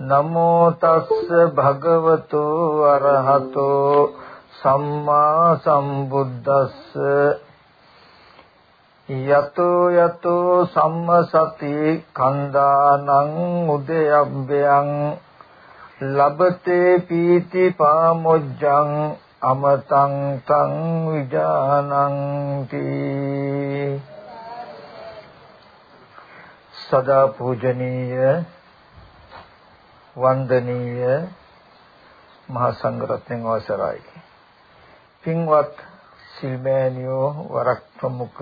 නමෝ තස්ස භගවතු අරහතෝ සම්මා සම්බුද්දස්ස. යතෝ යතෝ සම්මසති කන්දානං උදයබ්බයං. ලබතේ පීති පාමොජ්ජං අමතං තං විජානಂತಿ. සදා පූජනීය වන්දනීය මහා සංඝරත්නයන් අවසරයි. පින්වත් සිල්මෑනියෝ වරක් ප්‍රමුඛ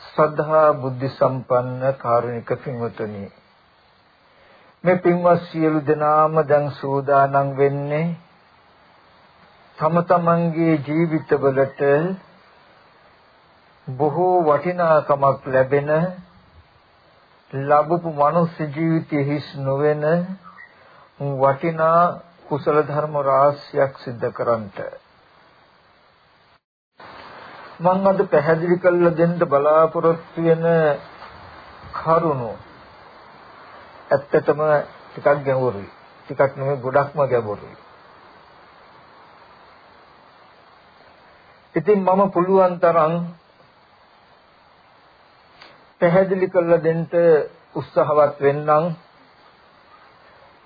ශ්‍රද්ධා බුද්ධ සම්පන්න කාරුණික පින්වතුනි මේ පින්වත් සියලු දෙනාම දැන් සූදානම් වෙන්නේ තම තමන්ගේ ජීවිතවලට බොහෝ වටිනාකමක් ලැබෙන ලැබපු මනුස්ස ජීවිතයේ හිස් නොවන වටිනා කුසල ධර්ම රාශියක් සිද්ධ කරන්ට. මම අද පැහැදිලි කරලා දෙන්න බලාපොරොත්තු වෙන කරුණු ඇත්තටම ටිකක් ගැඹුරුයි. ටිකක් නෙමෙයි ගොඩක්ම ගැඹුරුයි. ඉතින් මම පුළුවන් තරම් පැහැදිලි කරලා දෙන්න උත්සාහවත් වෙන්නම්.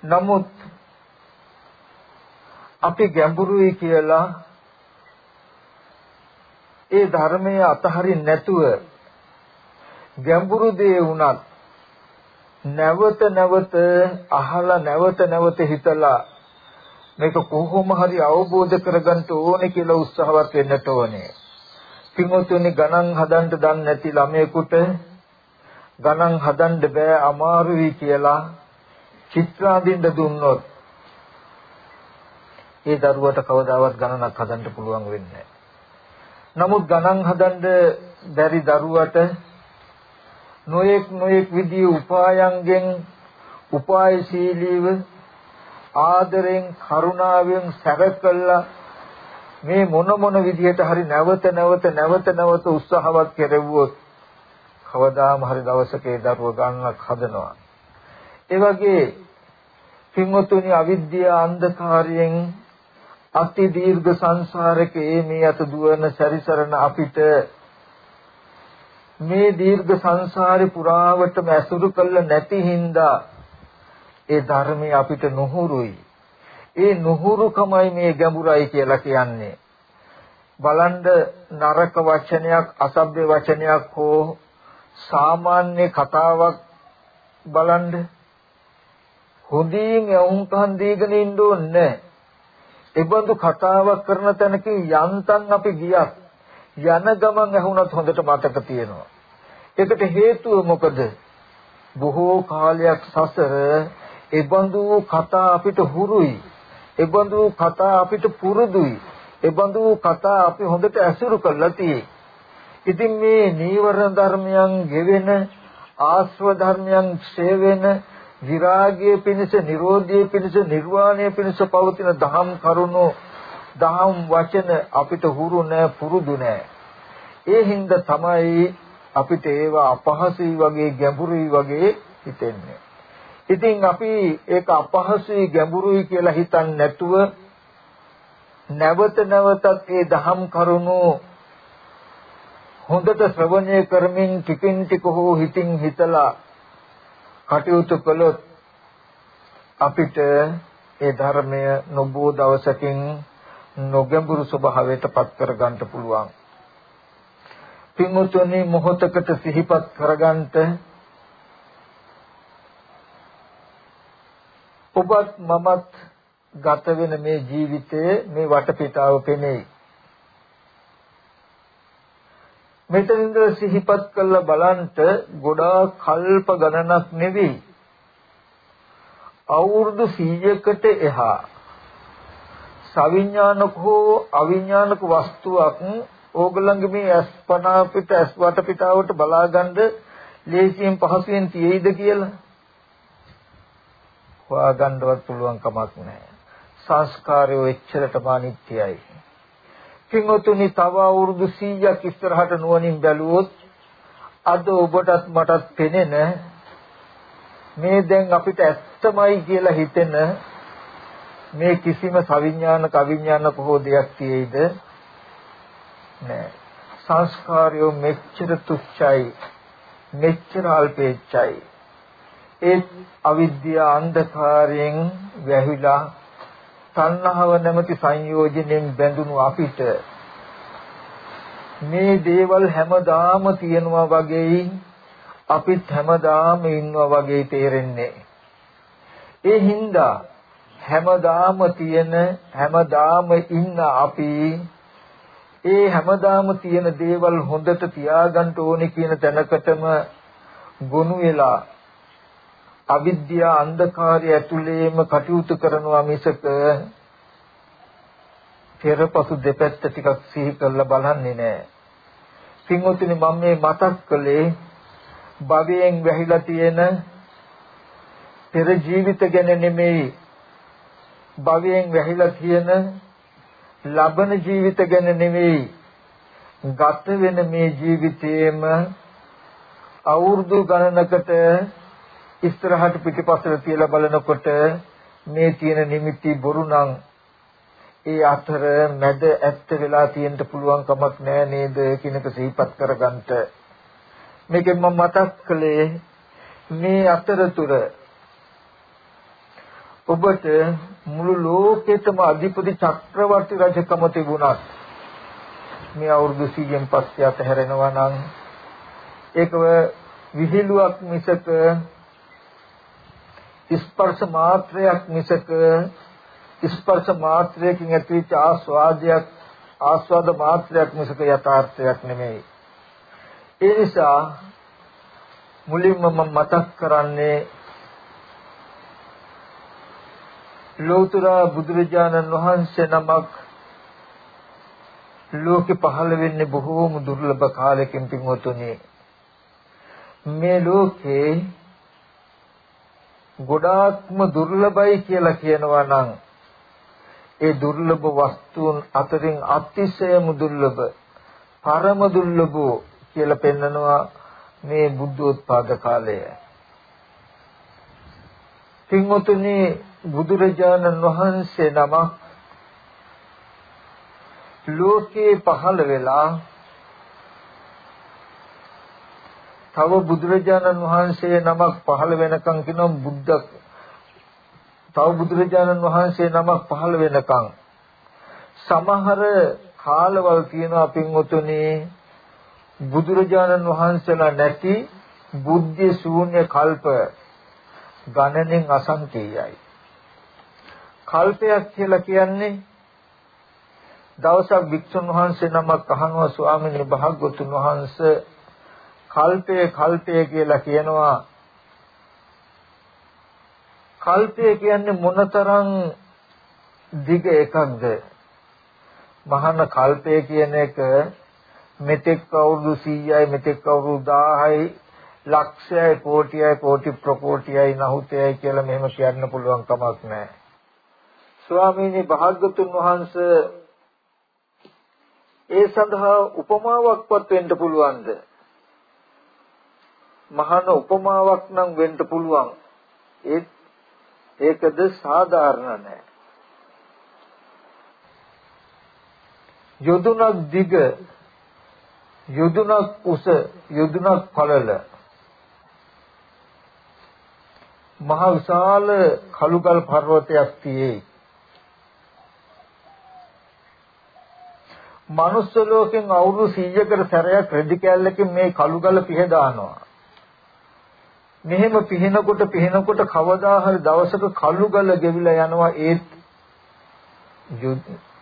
නමුත් අපි ගැඹුරුයි කියලා ඒ ධර්මයේ අතහරින්න නැතුව ගැඹුරු දේ වුණත් නැවත නැවත අහලා නැවත නැවත හිතලා මේක කොහොම හරි අවබෝධ කරගන්න ඕනේ කියලා උත්සාහවත් වෙන්නට ඕනේ. පින්වතුනි ගණන් හදන්න දන්නේ නැති ළමයෙකුට ගණන් හදන්න බෑ අමාරුයි කියලා චිත්‍රාදින්න දුන්නොත් ඒ දරුවට කවදාවත් ගණනක් හදන්න පුළුවන් වෙන්නේ නමුත් ගණන් හදන්න බැරි දරුවට නොයෙක් නොයෙක් විදිහේ උපායන්ගෙන් උපායශීලීව ආදරෙන් කරුණාවෙන් සැරකල්ලා මේ මොන මොන විදිහට හරි නැවත නැවත නැවත නැවත උත්සාහවත් කෙරෙව්වොත් කවදාම හරි දවසක ඒ දරුව ගන්නක් හදනවා. ඒ වගේ පින්වතුනි අවිද්‍යාව අන්ධකාරයෙන් අති දීර්ඝ සංසාරකේ මේ අත දුවන සැරිසරන අපිට මේ දීර්ඝ සංසාරේ පුරාවටම ඇසුරු කළ නැති හින්දා ඒ ධර්මයේ අපිට නුහුරුයි. ඒ නුහුරුකමයි මේ ගැඹුරයි කියලා කියන්නේ. බලන්න නරක වචනයක් අසභ්‍ය වචනයක් හෝ සාමාන්‍ය කතාවක් බලන්න හොඳින් වුන්කන් දීගෙන ඉන්න ඕනේ. ඒබඳු කතාවක් කරන තැනක යන්තම් අපි ගියත් යන ගමන් ඇහුණත් හොඳට මතක තියෙනවා. ඒකට හේතුව මොකද? බොහෝ කාලයක් සසර ඒබඳු කතා අපිට හුරුයි. ඒබඳු කතා අපිට පුරුදුයි. ඒබඳු කතා අපි හොඳට ඇසුරු කරලා තියෙයි. ඉතින් මේ නීවරණ ධර්මයන් ගෙවෙන ආස්ව ධර්මයන් ක්ෂය වෙන විරාගයේ පිණිස නිරෝධයේ පිණිස නිර්වාණයේ පිණිස පවතින දහම් කරුණු දහම් වචන අපිට හුරු නැ පුරුදු නැ. ඒ හින්දා තමයි අපිට ඒවා අපහසුයි වගේ ගැඹුරුයි වගේ හිතෙන්නේ. ඉතින් අපි ඒක අපහසුයි ගැඹුරුයි කියලා හිතන්නේ නැතුව නැවත නැවතත් ඒ දහම් කරුණු හොඳට ශ්‍රවණය කරමින් ටිකින් ටික හෝ හිතින් හිතලා කටයුතු කළොත් අපිට ඒ ධර්මය නොබෝ දවසකින් නොගැඹුරු ස්වභාවයට පත් කර ගන්නට පුළුවන්. පින්වතුනි මොහොතකට සිහිපත් කරගන්නට ඔබත් මමත් ගත වෙන මේ ජීවිතයේ මේ වටපිටාව පෙනෙයි. මෙතනින්ද සිහිපත් කළ බලන්ට ගොඩාක් කල්ප ගණනක් නෙවෙයි. අවුරුදු 100කට එහා සවිඥානික හෝ අවිඥානික වස්තුවක් ඕගොල්ලන්ගේ මේ අස්පනා පිට අස් වටපිටාවට බලාගන්න ලේසියෙන් පහසුවෙන් තියෙයිද කියලා හොයාගන්නවත් පුළුවන් කමක් නැහැ. සංස්කාරය එච්චරටම අනිත්‍යයි. පින්වතුනි තව අවුරුදු 100ක් ඉස්සරහට නුවණින් බැලුවොත් අද ඔබටත් මටත් පෙනෙන මේ දැන් අපිට ඇත්තමයි කියලා හිතෙන මේ කිසිම සවිඥානික අවිඥානික හෝ දෙයක් තියෙයිද නෑ. සංස්කාරය මෙච්චර තුච්චයි. මෙච්චර අල්පේච්චයි. ඒ අවිද්‍යා අන්ධකාරයෙන් වැහිලා තණ්හාව නැමැති සංයෝජනෙන් බැඳුණු අපිට මේ දේවල් හැමදාම තියෙනවා වගේ අපිත් හැමදාම ඉන්නවා වගේ තේරෙන්නේ. ඒ හින්දා හැමදාම තියෙන හැමදාම ඉන්න අපි ඒ හැමදාම තියෙන දේවල් හොඳට තියාගන්න ඕනේ කියන තැනකටම ගොනු වෙලා අවිද්‍යා අන්ධකාරය ඇතුළේම කටයුතු කරනවා මිසක පෙරපසු දෙපැත්ත ටිකක් සිහි කරලා බලන්නේ නැහැ. පින්වතුනි මම මේ මතක් කළේ භවයෙන් වැහිලා තියෙන පෙර ජීවිත ගැන නෙමෙයි භවයෙන් වැහිලා තියෙන ලබන ජීවිත ගැන නෙමෙයි ගත වෙන මේ ජීවිතයේම අවුරුදු ගණනකට ඉස්සරහට පිටිපස්සට තියලා බලනකොට මේ තියෙන නිමිති බොරු නම් ඒ අතර මැද ඇත්ත වෙලා තියෙන්න පුළුවන් කමක් නෑ නේද කියන එක සිහිපත් කරගන්නට. මේකෙන් මම මතක් කළේ මේ අතරතුර ඔබට මුළු ලෝකෙටම අධිපති චක්‍රවර්ති රජකම තිබුණත් මේ අවුරුදු 100න් පස්සේ අතහැරෙනවා නම් ඒකව විහිළුවක් මිසක ස්පර්ශ මාත්‍රයක් මිසක ස්පර්ශ මාත්‍රයකින් ඇතිවෙච්ච ආස්වාදයක් ආස්වාද මාත්‍රයක් මිසක යථාර්ථයක් නෙමෙයි. ඒ නිසා මුලින්ම මම මතක් කරන්නේ ලෝතර බුදුරජාණන් වහන්සේ නමක් ලෝකෙ පහළ වෙන්නේ බොහෝම දුර්ලභ කාලයකින් පින්වතුනි. මේ ලෝකේ ගොඩාක්ම දුර්ලභයි කියලා කියනවා නම් ඒ දුර්ලභ වස්තුන් අතරින් අතිශයම දුර්ලභ පරම දුර්ලභෝ කියලා පෙන්නනවා මේ බුද්ධෝත්පාද කාලය. පින්වතුනි බුදුරජාණන් වහන්සේ නම ලෝකේ පහළ වෙලා තව බුදුරජාණන් වහන්සේ නමක් පහළ වෙනකන් කියනවා බුද්ධ තව බුදුරජාණන් වහන්සේ නමක් පහළ වෙනකන්. සමහර කාලවල තියෙනවා පින්වතුනි බුදුරජාණන් වහන්සේලා නැති බුද්ධ ශූන්‍ය කල්ප ගණනෙන් අසංකේයයි. කල්පයක් කියලා කියන්නේ දවසක් වික්ෂුන් වහන්සේ නමක් අහනවා ස්වාමීන් වහන්සේ වහන්සේ කල්පය කල්පය කියලා කියනවා. කල්පය කියන්නේ මොනතරම් දිග එකක්ද? මහාන කල්පය කියන එක මෙතෙක් අවුරුදු 100යි මෙතෙක් අවුරුදු 1000යි ලක්ෂයයි කෝටියයි කෝටි ප්‍රකෝටියයි නහුතයයි කියලා මෙහෙම කියන්න පුළුවන් කමක් නැහැ. ස්වාමීනි භාග්‍යතුන් වහන්සේ ඒ සඳහා උපමාවක්වත් වෙන්න පුළුවන්ද? මහාන උපමාවක් නම් වෙන්න පුළුවන්. ඒත් ඒකද සාධාරණ නැහැ යොදුනක් දිග යොදුනක් උස යොදුනක් පළල. මහ විශාල කළුගල් පර්වතයක් තියේ. මනුස්ස ලෝකෙන් අවුරුදු 100කට සැරයක් රෙදි කැල්ලකින් මේ කළු ගල පිහදානවා. මෙහෙම පිහිනකොට පිහිනකොට කවදා හරි දවසක කළු ගල ගෙවිලා යනවා ඒත්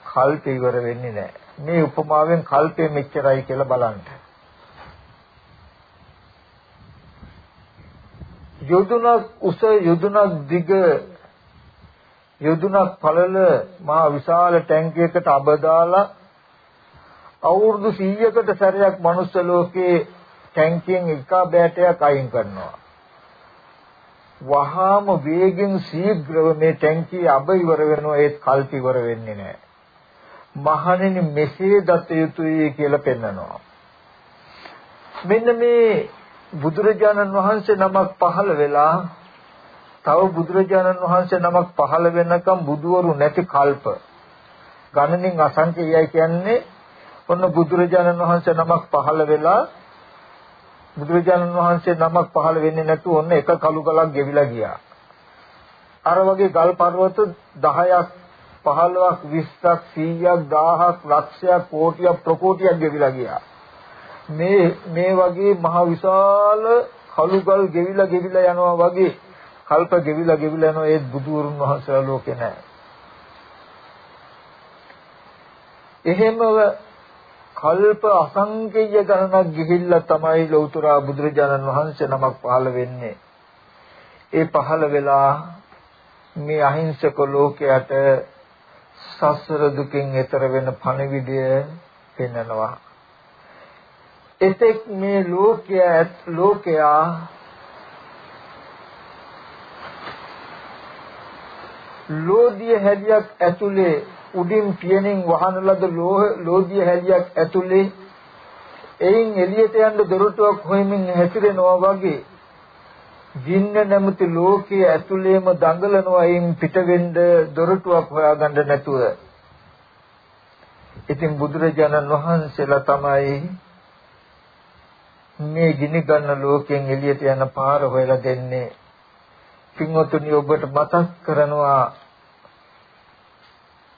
කල්ප ඉවර වෙන්නේ නැහැ. මේ උපමාවෙන් කල්පය මෙච්චරයි කියලා බලන්න. යොදුනක් උස යොදුනක් දිග යොදුනක් පළල මහා විශාල ටැංකියකට අබ දාලා අවුරුදු 100කට සැරයක් මනුස්ස ලෝකේ ටැංකියෙන් එක බෑටයක් අයින් කරනවා. වහාම වේගෙන් ශීඝ්‍රව මේ ටැංකිය අබ ඉවර වෙනවා ඒත් කල්ප ඉවර වෙන්නේ නැහැ. මහණෙනි මෙසේ දත යුතුයි කියලා පෙන්නනවා. මෙන්න මේ බුදුරජාණන් වහන්සේ නමක් පහළ වෙලා තව බුදුරජාණන් වහන්සේ නමක් පහළ වෙනකම් බුදවරු නැති කල්ප ගණනින් අසංඛ්‍යයයි කියන්නේ ඔන්න බුදුරජාණන් වහන්සේ නමක් පහළ වෙලා බුදුරජාණන් වහන්සේ නමක් පහළ වෙන්නේ නැතුව ඔන්න එක කළු ගලක් ගෙවිලා ගියා. අර වගේ ගල් පර්වත 10ක් 15ක් 20ක් 100ක් 1000ක් ලක්ෂයක් කෝටියක් ප්‍රකෝටියක් ගෙවිලා ගියා. මේ මේ වගේ මහ විශාල කළු ගල් ගෙවිලා ගෙවිලා යනවා වගේ කල්ප ගෙවිලා ගෙවිලා යනවා ඒ බුදුරුන් වහන්සේලා ලෝකේ නැහැ. එහෙම කල්ප අසංකේය ගණනක් ගිහිල්ලා තමයි ලෞතර බුදුරජාණන් වහන්සේ නමක් පහළ වෙන්නේ. ඒ පහළ වෙලා මේ අහිංසක ලෝකයට සසර දුකින් එතර වෙන පණිවිඩය පෙන්වනවා. එතෙක් මේ ලෝකයේ ලෝකයා ලෝධිය හැලියක් ඇතුලේ උඩින් පියනින් වහන ලද ලෝධිය හැලියක් ඇතුලේ එයින් එළියට යන්න දොරටුවක් හොයමින් හැසිරෙනවා වගේ ජීන්න නැමති ලෝකයේ ඇතුලේම දඟලනවා එයින් පිටවෙන්න දොරටුවක් හොයාගන්න නැතුව. ඉතින් බුදුරජාණන් වහන්සේලා තමයි මේ ගිනි ගන්න ලෝකයෙන් එළියට යන පාර හොයලා දෙන්නේ. පින්වතුනි ඔබට මතක් කරනවා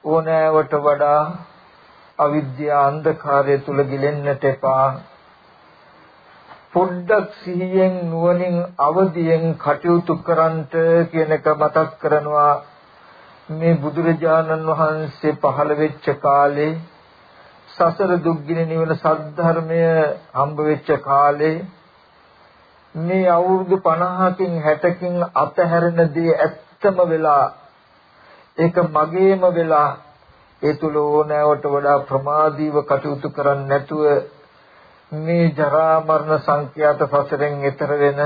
ඕනෑවට වඩා අවිද්‍යා අන්ධකාරය තුල ගිලෙන්නට එපා. පොඩ්ඩක් සිහියෙන් නුවණින් අවදියෙන් කටයුතු කරන්ට කියන එක මතක් කරනවා මේ බුදුරජාණන් වහන්සේ පහළ වෙච්ච කාලේ සසර දුක්ගිනි නිවන සද්ධර්මය හම්බ වෙච්ච කාලේ මේ අවුරුදු 50කින් 60කින් අතහැරෙන දේ ඇත්තම වෙලා ඒක මගේම වෙලා ඒ තුල ඕනෑවට වඩා ප්‍රමාදීව කටයුතු කරන්නේ නැතුව මේ ජරා මරණ සංඛ්‍යාත සසරෙන් එතර වෙන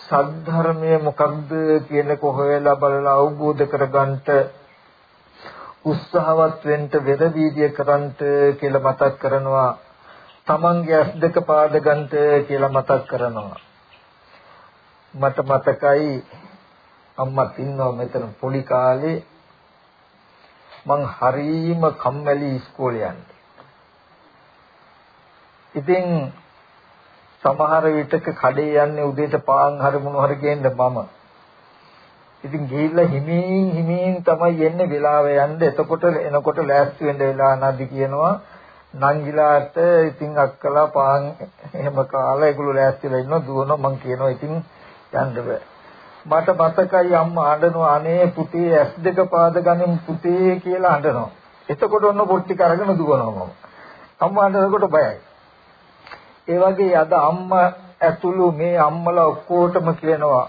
සද්ධර්මය මොකක්ද කියන කොහොයලා බලලා අවබෝධ කරගන්නට උත්සාහවත් වෙන්න වෙරදීදිය කරන්ට කියලා මතක් කරනවා. තමන්ගේ ඇස් දෙක පාද ගන්නට කියලා මතක් කරනවා. මට මතකයි අම්මත් ඉන්නවා මෙතන පොඩි කාලේ. මං හරීම කම්මැලි ඉස්කෝලේ යන්නේ. ඉතින් සමහර විටක කඩේ යන්නේ උදේට පාන් හරි මොන හරි ගේන්න මම. ඉතින් ගිහිල්ලා හිමින් හිමින් තමයි එන්නේ වෙලාව යන්නේ. එතකොට එනකොට ලෑස්ති වෙන්න වෙලා නැදි කියනවා. නංගිලාට ඉතින් අක්කලා පාන් එහෙම කාලා ඒගොල්ලෝ ලෑස්තිලා ඉන්නවා දුවනවා මං කියනවා ඉතින් යන්න බෑ. මට මතකයි අම්මා අඬනවා අනේ පුතේ ඇස් දෙක පාද ගනින් පුතේ කියලා අඬනවා. එතකොට ඔන්න පොට්ටි කරගෙන දුවනවා මම. අම්මා අඬනකොට බයයි. ඒ වගේ අද අම්මා ඇතුළු මේ අම්මලා ඔක්කොටම කියනවා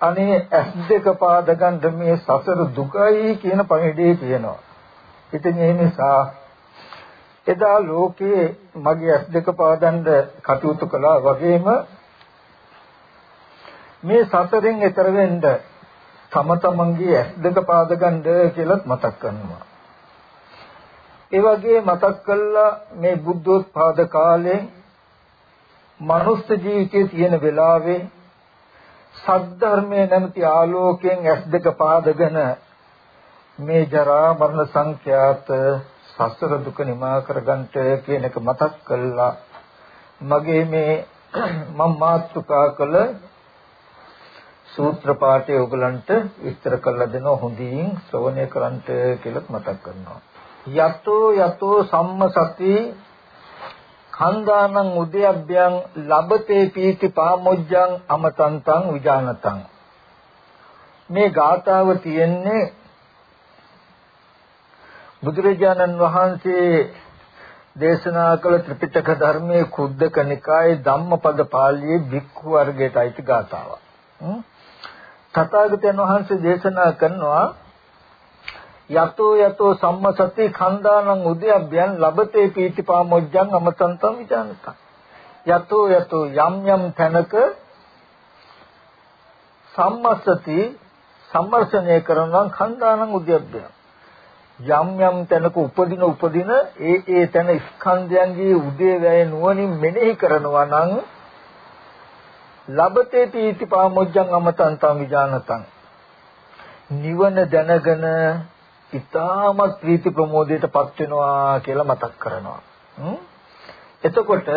අනේ ඇස් දෙක පාද ගන්න මේ සසර දුකයි කියන පණිවිඩය කියනවා. ඉතින් ඒ නිසා එදා ලෝකයේ මගේ ඇස් දෙක පාදන්න කටයුතු කළා වගේම මේ සසරෙන් එතර වෙන්න තම තමන්ගේ ඇස් දෙක පාද ගන්න කියලාත් මතක් කරනවා. ඒ වගේ මතක් කළා මේ බුද්ධෝත්පාද කාලේ මනුස්ස ජීවිතයේ තියෙන වෙලාවේ සද්ධර්මයේ නැමැති ආලෝකයෙන් ඇස් දෙක පාදගෙන මේ ජරා මරණ සංඛ්‍යාත සසර දුක නිමා කරගන්නට කියන එක මතක් කළා මගේ මේ මම මාතෘකා කළ සූත්‍ර පාඨය ඔයගලන්ට විස්තර කරලා දෙනවා හොඳින් ශ්‍රවණය කරන්ට කියලා මතක් කරනවා. යතෝ යතෝ සම්මසති කන්දානං උද්‍යබ්බයන් ලබතේ පීති පාමොජ්ජං අමතන්තං විජානතං මේ ගාතාව තියෙන්නේ බුදුරජාණන් වහන්සේ දේශනා කළ ත්‍රිපිටක ධර්මයේ කුද්දක නිකායේ ධම්මපද පාළියේ භික්ඛු වර්ගයට අයිති ගාතාවක්. තථාගතයන් වහන්සේ දේශනා කරනවා යතෝ යතෝ සම්මසති khණ්ඩානං උද්‍යබ්බයන් ලබතේ පීතිපාමොජ්ජං අමතන්තං විජානතං යතෝ යතෝ යම් යම් තැනක සම්මසති සම්මර්ෂණය කරනවා khණ්ඩානං උද්‍යබ්බයන් යම් යම් තැනක උපදින උපදින ඒ ඒ තැන ස්කන්ධයන්ගේ උදේවැය නුවණින් මෙනෙහි කරනවා නම් ලබතේ පීතිපාමොජ්ජං අමතන්තං විජානතං. නිවන දැනගෙන ඉතාමත් ප්‍රීති ප්‍රමෝදයට පත් වෙනවා කියලා මතක් කරනවා. එතකොට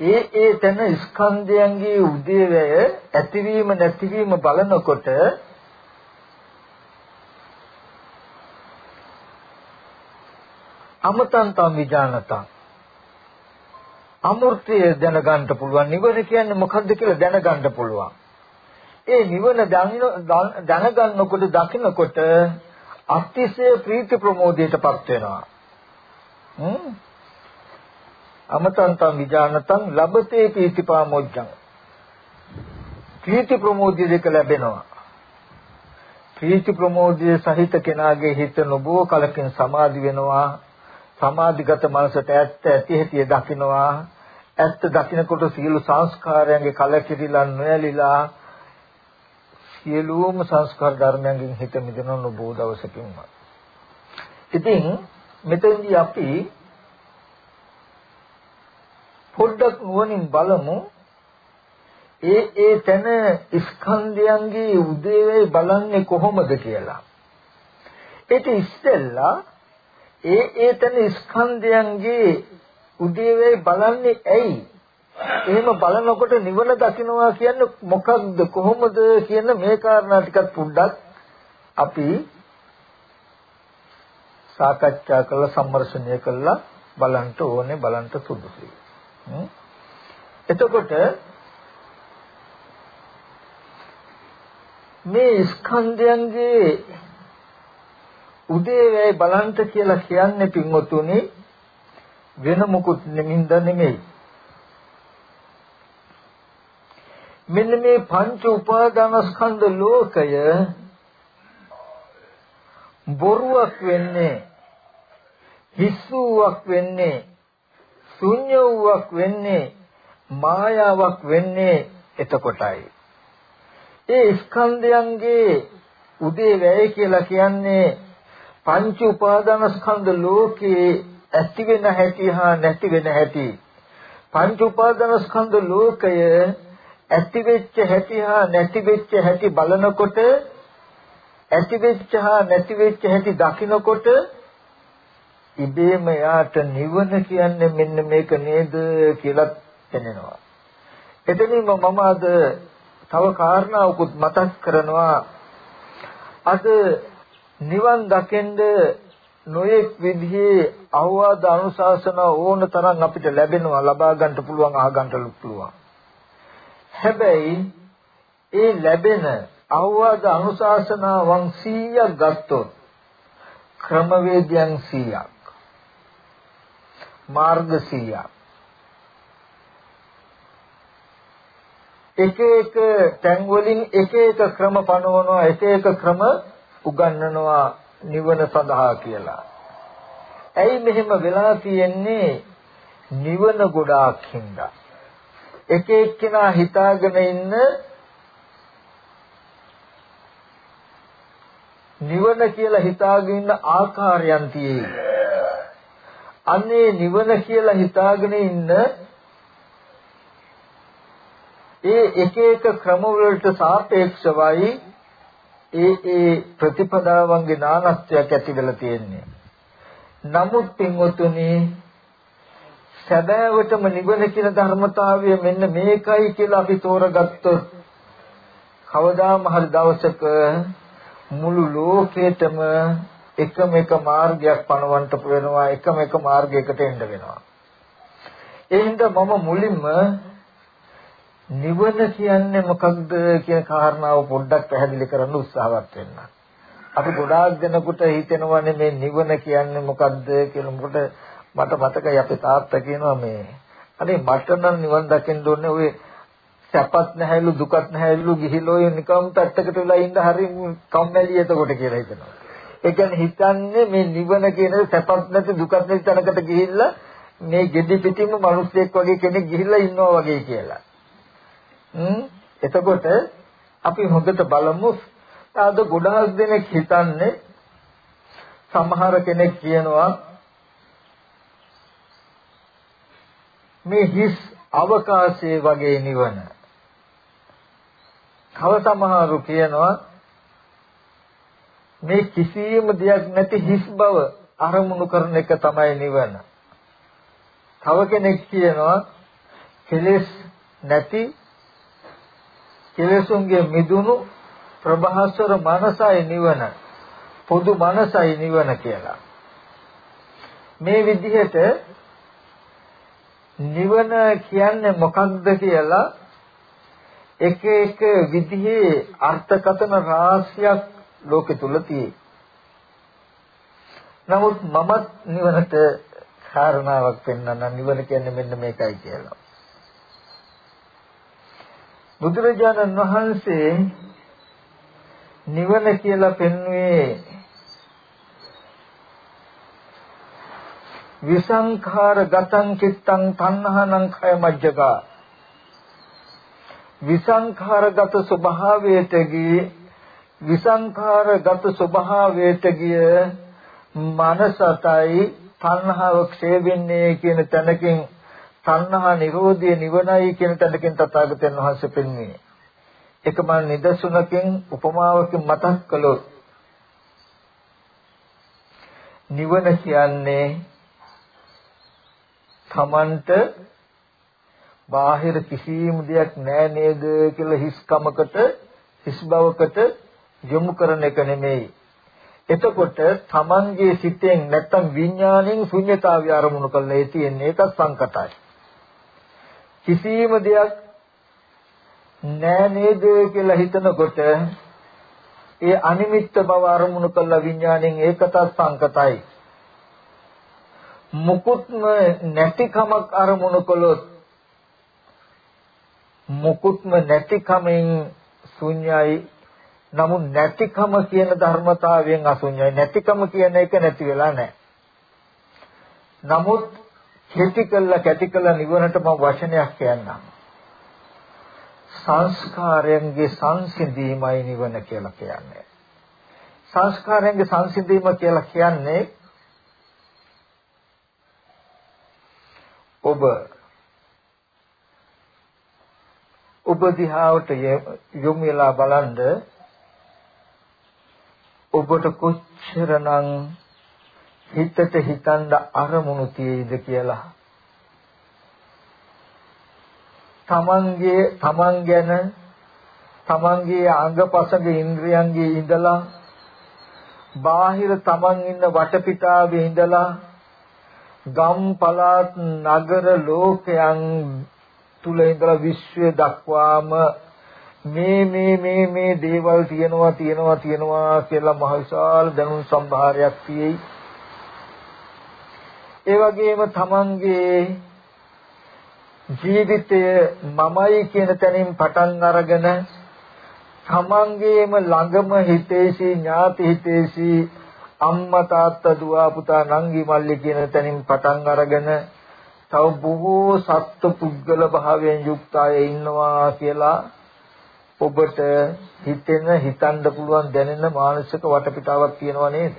ඒ ඒ තැන ස්කන්ධයන්ගේ උදේවැය ඇතිවීම නැතිවීම බලනකොට අමතන්තම් විජානතං. අමෘතය දැනගන්න පුළුවන්. නිවන කියන්නේ මොකද්ද කියලා දැනගන්න පුළුවන්. ඒ නිවන දැනගන්නකොට දකින්නකොට අතිශය ප්‍රීති ප්‍රමෝදයටපත් වෙනවා. හ්ම්? අමතන්තම් විජානතං ලබතේ පීතිපාමොජ්ජං ප්‍රීති ප්‍රමෝදය දෙක ලැබෙනවා. ප්‍රීති ප්‍රමෝදය සහිත කෙනාගේ හිත නොබෝ කලකින් සමාධි වෙනවා. සමාධිගත මනසට ඇත්ත ඇති හැටි දකිනවා. ඇත්ත දකිනකොට සියලු සංස්කාරයන්ගේ කලකිරිලා නොයලිලා සියලුම සංස්කාර ධර්මයන්ගෙන් හිත මිදෙන නොබෝ දවසකින්ම ඉතින් මෙතෙන්දී අපි පොඩ්ඩක් නුවණින් බලමු ඒ ඒ තැන ස්කන්ධයන්ගේ උදේවේ බලන්නේ කොහොමද කියලා. ඒක ඉස්සෙල්ලා ඒ ඒ තන ස්කන්ධයන්ගේ උදේවේ බලන්නේ ඇයි? එහෙම බලනකොට නිවන දකින්නවා කියන්නේ මොකක්ද කොහොමද කියන මේ කාරණා ටිකත් පොඩ්ඩක් අපි සාකච්ඡා කරලා සම්මර්ෂණය කරලා බලන්න ඕනේ බලන්න සුදුසුයි. එතකොට මේ ස්කන්ධයන්ගේ උදේවැය බලන්ට කියලා කියන්නේ පින්වතුනි වෙන මොකුත් නෙමින්ද නෙමෙයි. මෙන්න මේ පංච උපාදානස්කන්ධ ලෝකය බොරුවක් වෙන්නේ හිස්සුවක් වෙන්නේ ශුන්‍යවක් වෙන්නේ මායාවක් වෙන්නේ එතකොටයි. ඒ ස්කන්ධයන්ගේ උදේ වැය කියලා කියන්නේ පංච උපාදානස්කන්ධ ලෝකේ ඇති වෙන හැටි හා නැති වෙන හැටි පංච උපාදානස්කන්ධ ලෝකය ඇති වෙච්ච හැටි හා නැති වෙච්ච හැටි බලනකොට ඇති වෙච්ච හා නැති වෙච්ච හැටි දකිනකොට ඉබේම යාට නිවන කියන්නේ මෙන්න මේක නේද කියලා දැනෙනවා. එතනින්ම මම අද තව කාරණාවකුත් මතක් කරනවා. අද නිවන් දකින්ද නොයෙක් විදිහේ අවවාද අනුශාසන ඕන තරම් අපිට ලැබෙනවා ලබා ගන්න පුළුවන් අහ ගන්න පුළුවන් හැබැයි ඒ ලැබෙන අවවාද අනුශාසනාවන් 100ක් ගත්තොත් ක්‍රමවේදයන් 100ක් මාර්ග 100ක් එක එක තැන් වලින් එක එක ක්‍රම පනවනවා එක එක ක්‍රම උගන්වනවා නිවන සඳහා කියලා. ඇයි මෙහෙම වෙලා තියෙන්නේ? නිවන ගොඩාක් හින්දා. එක එක්කෙනා හිතාගෙන ඉන්න නිවන කියලා හිතාගෙන ඉන්න ආකාරයන් තියෙයි. අන්නේ නිවන කියලා හිතාගෙන ඉන්න ඒ එක එක ක්‍රම වලට සාපේක්ෂවයි ඒ ඒ ප්‍රතිපදාවන්ගේ නානත්වයක් ඇති වෙලා තියෙන්නේ. නමුත් පින්වතුනි සැබෑවටම නිවන කියන ධර්මතාවය මෙන්න මේකයි කියලා අපි තෝරගත්තොත් කවදාම හරි දවසක මුළු ලෝකෙටම එකම එක මාර්ගයක් පණවන්නට වෙනවා එකම එක මාර්ගයකට එන්න වෙනවා එහෙනම් මම මුලින්ම නිවන කියන්නේ මොකක්ද කියන කාරණාව පොඩ්ඩක් පැහැදිලි කරන්න උත්සාහවත් වෙන්න. අපි ගොඩාක් දෙනෙකුට හිතෙනවානේ මේ නිවන කියන්නේ මොකක්ද කියලා මොකට මට මතකයි අපේ තාත්තා කියනවා මේ අනේ මට නම් නිවන් දකින්න ඕනේ ඔය සැපත් නැහැලු දුකත් නැහැලු ගිහිලෝ නිකම් පැත්තකට වෙලා ඉන්න හරි කම්මැලි එතකොට කියලා හිතනවා. ඒ කියන්නේ හිතන්නේ මේ නිවන කියන සැපත් නැති දුකත් නැති තැනකට ගිහිල්ලා මේ gedi පිටින්ම මිනිස්සෙක් වගේ කෙනෙක් ගිහිල්ලා ඉන්නවා වගේ කියලා. හ්ම් එතකොට අපි හොඳට බලමු අද ගොඩාක් දෙනෙක් හිතන්නේ සමහර කෙනෙක් කියනවා මේ හිස් අවකාශයේ වගේ නිවන. තව සමහරු කියනවා මේ කිසියම් දෙයක් නැති හිස් බව අරමුණු කරන එක තමයි නිවන. තව කෙනෙක් කියනවා කෙලෙස් නැති කෙලෙසුන්ගේ මිදුණු ප්‍රභාස්වර මනසයි නිවන. පොදු මනසයි නිවන කියලා. මේ විදිහට නිවන කියන්නේ මොකක්ද කියලා එක එක විදිහේ අර්ථකථන රාශියක් ලෝකෙ තුල තියෙයි. නමුත් මමත් නිවනට කාරණාවක් පෙන්වන්න නිවන කියන්නේ මෙන්න මේකයි කියලා. බුදුරජාණන් වහන්සේ නිවන කියලා පෙන්වුවේ විසංඛාර ගතං චිත්තං තණ්හානං khය මජ්ජගා විසංඛාරගත ස්වභාවයට ගියේ විසංඛාරගත ස්වභාවයට ගිය මනසතයි තණ්හාව ක්ෂය වෙන්නේ කියන තැනකින් තණ්හා නිරෝධය නිවනයි කියන තැනකින් තථාගතයන් වහන්සේ පෙන්වන්නේ එකම නිදසුනකින් උපමාවකින් මතක් කළොත් නිවන කියන්නේ තමන්ට බාහිර කිසිම දෙයක් නෑ නේද කියලා හිස්කමකට හිස් බවකට යොමු කරන එක නෙමෙයි. එතකොට තමන්ගේ සිතෙන් නැත්තම් විඥාණයෙන් ශුන්‍යතාවය ආරමුණු කරලා ඒ තියෙන්නේ ඒකත් සංකතයි. කිසිම දෙයක් නෑ නේද කියලා හිතනකොට ඒ අනිමිත්ත බව අරමුණු කළ විඥාණයෙන් ඒකටත් සංකතයි. මුකුත්ම නැතිකමක් අරමුණු කළොත් මුකුත්ම නැතිකමෙන් ශුන්‍යයි නමුත් නැතිකම කියන ධර්මතාවයෙන් අශුන්‍යයි නැතිකම කියන එක නැති වෙලා නැහැ. නමුත් කෙටි කළ කැටි කළ නිවනට මම වචනයක් කියන්නම්. සංස්කාරයන්ගේ සංසිඳීමයි නිවන කියලා කියන්නේ. සංස්කාරයන්ගේ සංසිඳීම කියලා කියන්නේ ඔබ ඔබ දිහාවට යොමු වෙලා බලනද ඔබට කොච්චරනම් හිතට හිතන්න අරමුණු තියෙයිද කියලා තමන්ගේ තමන් ගැන තමන්ගේ අංගපසඟ ඉන්ද්‍රියන්ගේ ඉඳලා බාහිර තමන් ඉන්න වටපිටාවේ ඉඳලා ගම් පළාත් නගර ලෝකයන් තුල ඉඳලා විශ්වය දක්වාම මේ මේ මේ මේ දේවල් තියෙනවා තියෙනවා තියෙනවා කියලා මහ විශාල දැනුම් සම්භාරයක් තියෙයි. ඒ වගේම තමන්ගේ ජීවිතය මමයි කියන තැනින් පටන් අරගෙන තමන්ගේම ළඟම හිතේසි ඥාති හිතේසි අම්මා තාත්තා දුව පුතා නංගි මල්ලි කියන තැනින් පටන් අරගෙන තව බොහෝ සත්ත්ව පුද්ගල භාවයෙන් යුක්ත අය ඉන්නවා කියලා ඔබට හිතෙන හිතන්න පුළුවන් දැනෙන මානසික වටපිටාවක් තියෙනව නේද?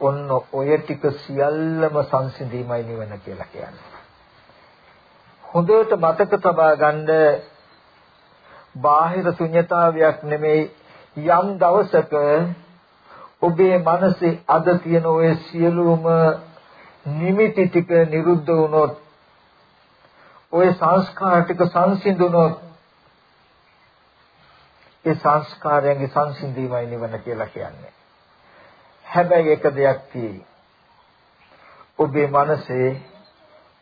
ඔන්න ඔය ටික සියල්ලම සංසිඳීමයි නිවන කියලා කියන්නේ. හොඳට මතක තබා ගන්න බාහිර ශුන්‍යතාවයක් නෙමෙයි යම් දවසක ඔබේ මනසේ අද තියෙන ඔය සියලුම නිමිති ටික නිරුද්ධ වුණොත් ওই සංස්කාර ටික සංසිඳුනොත් ඒ සංස්කාරයන්ගේ සංසිඳීමයි නිවන කියලා කියන්නේ. හැබැයි එක දෙයක් තියෙයි. ඔබේ මනසේ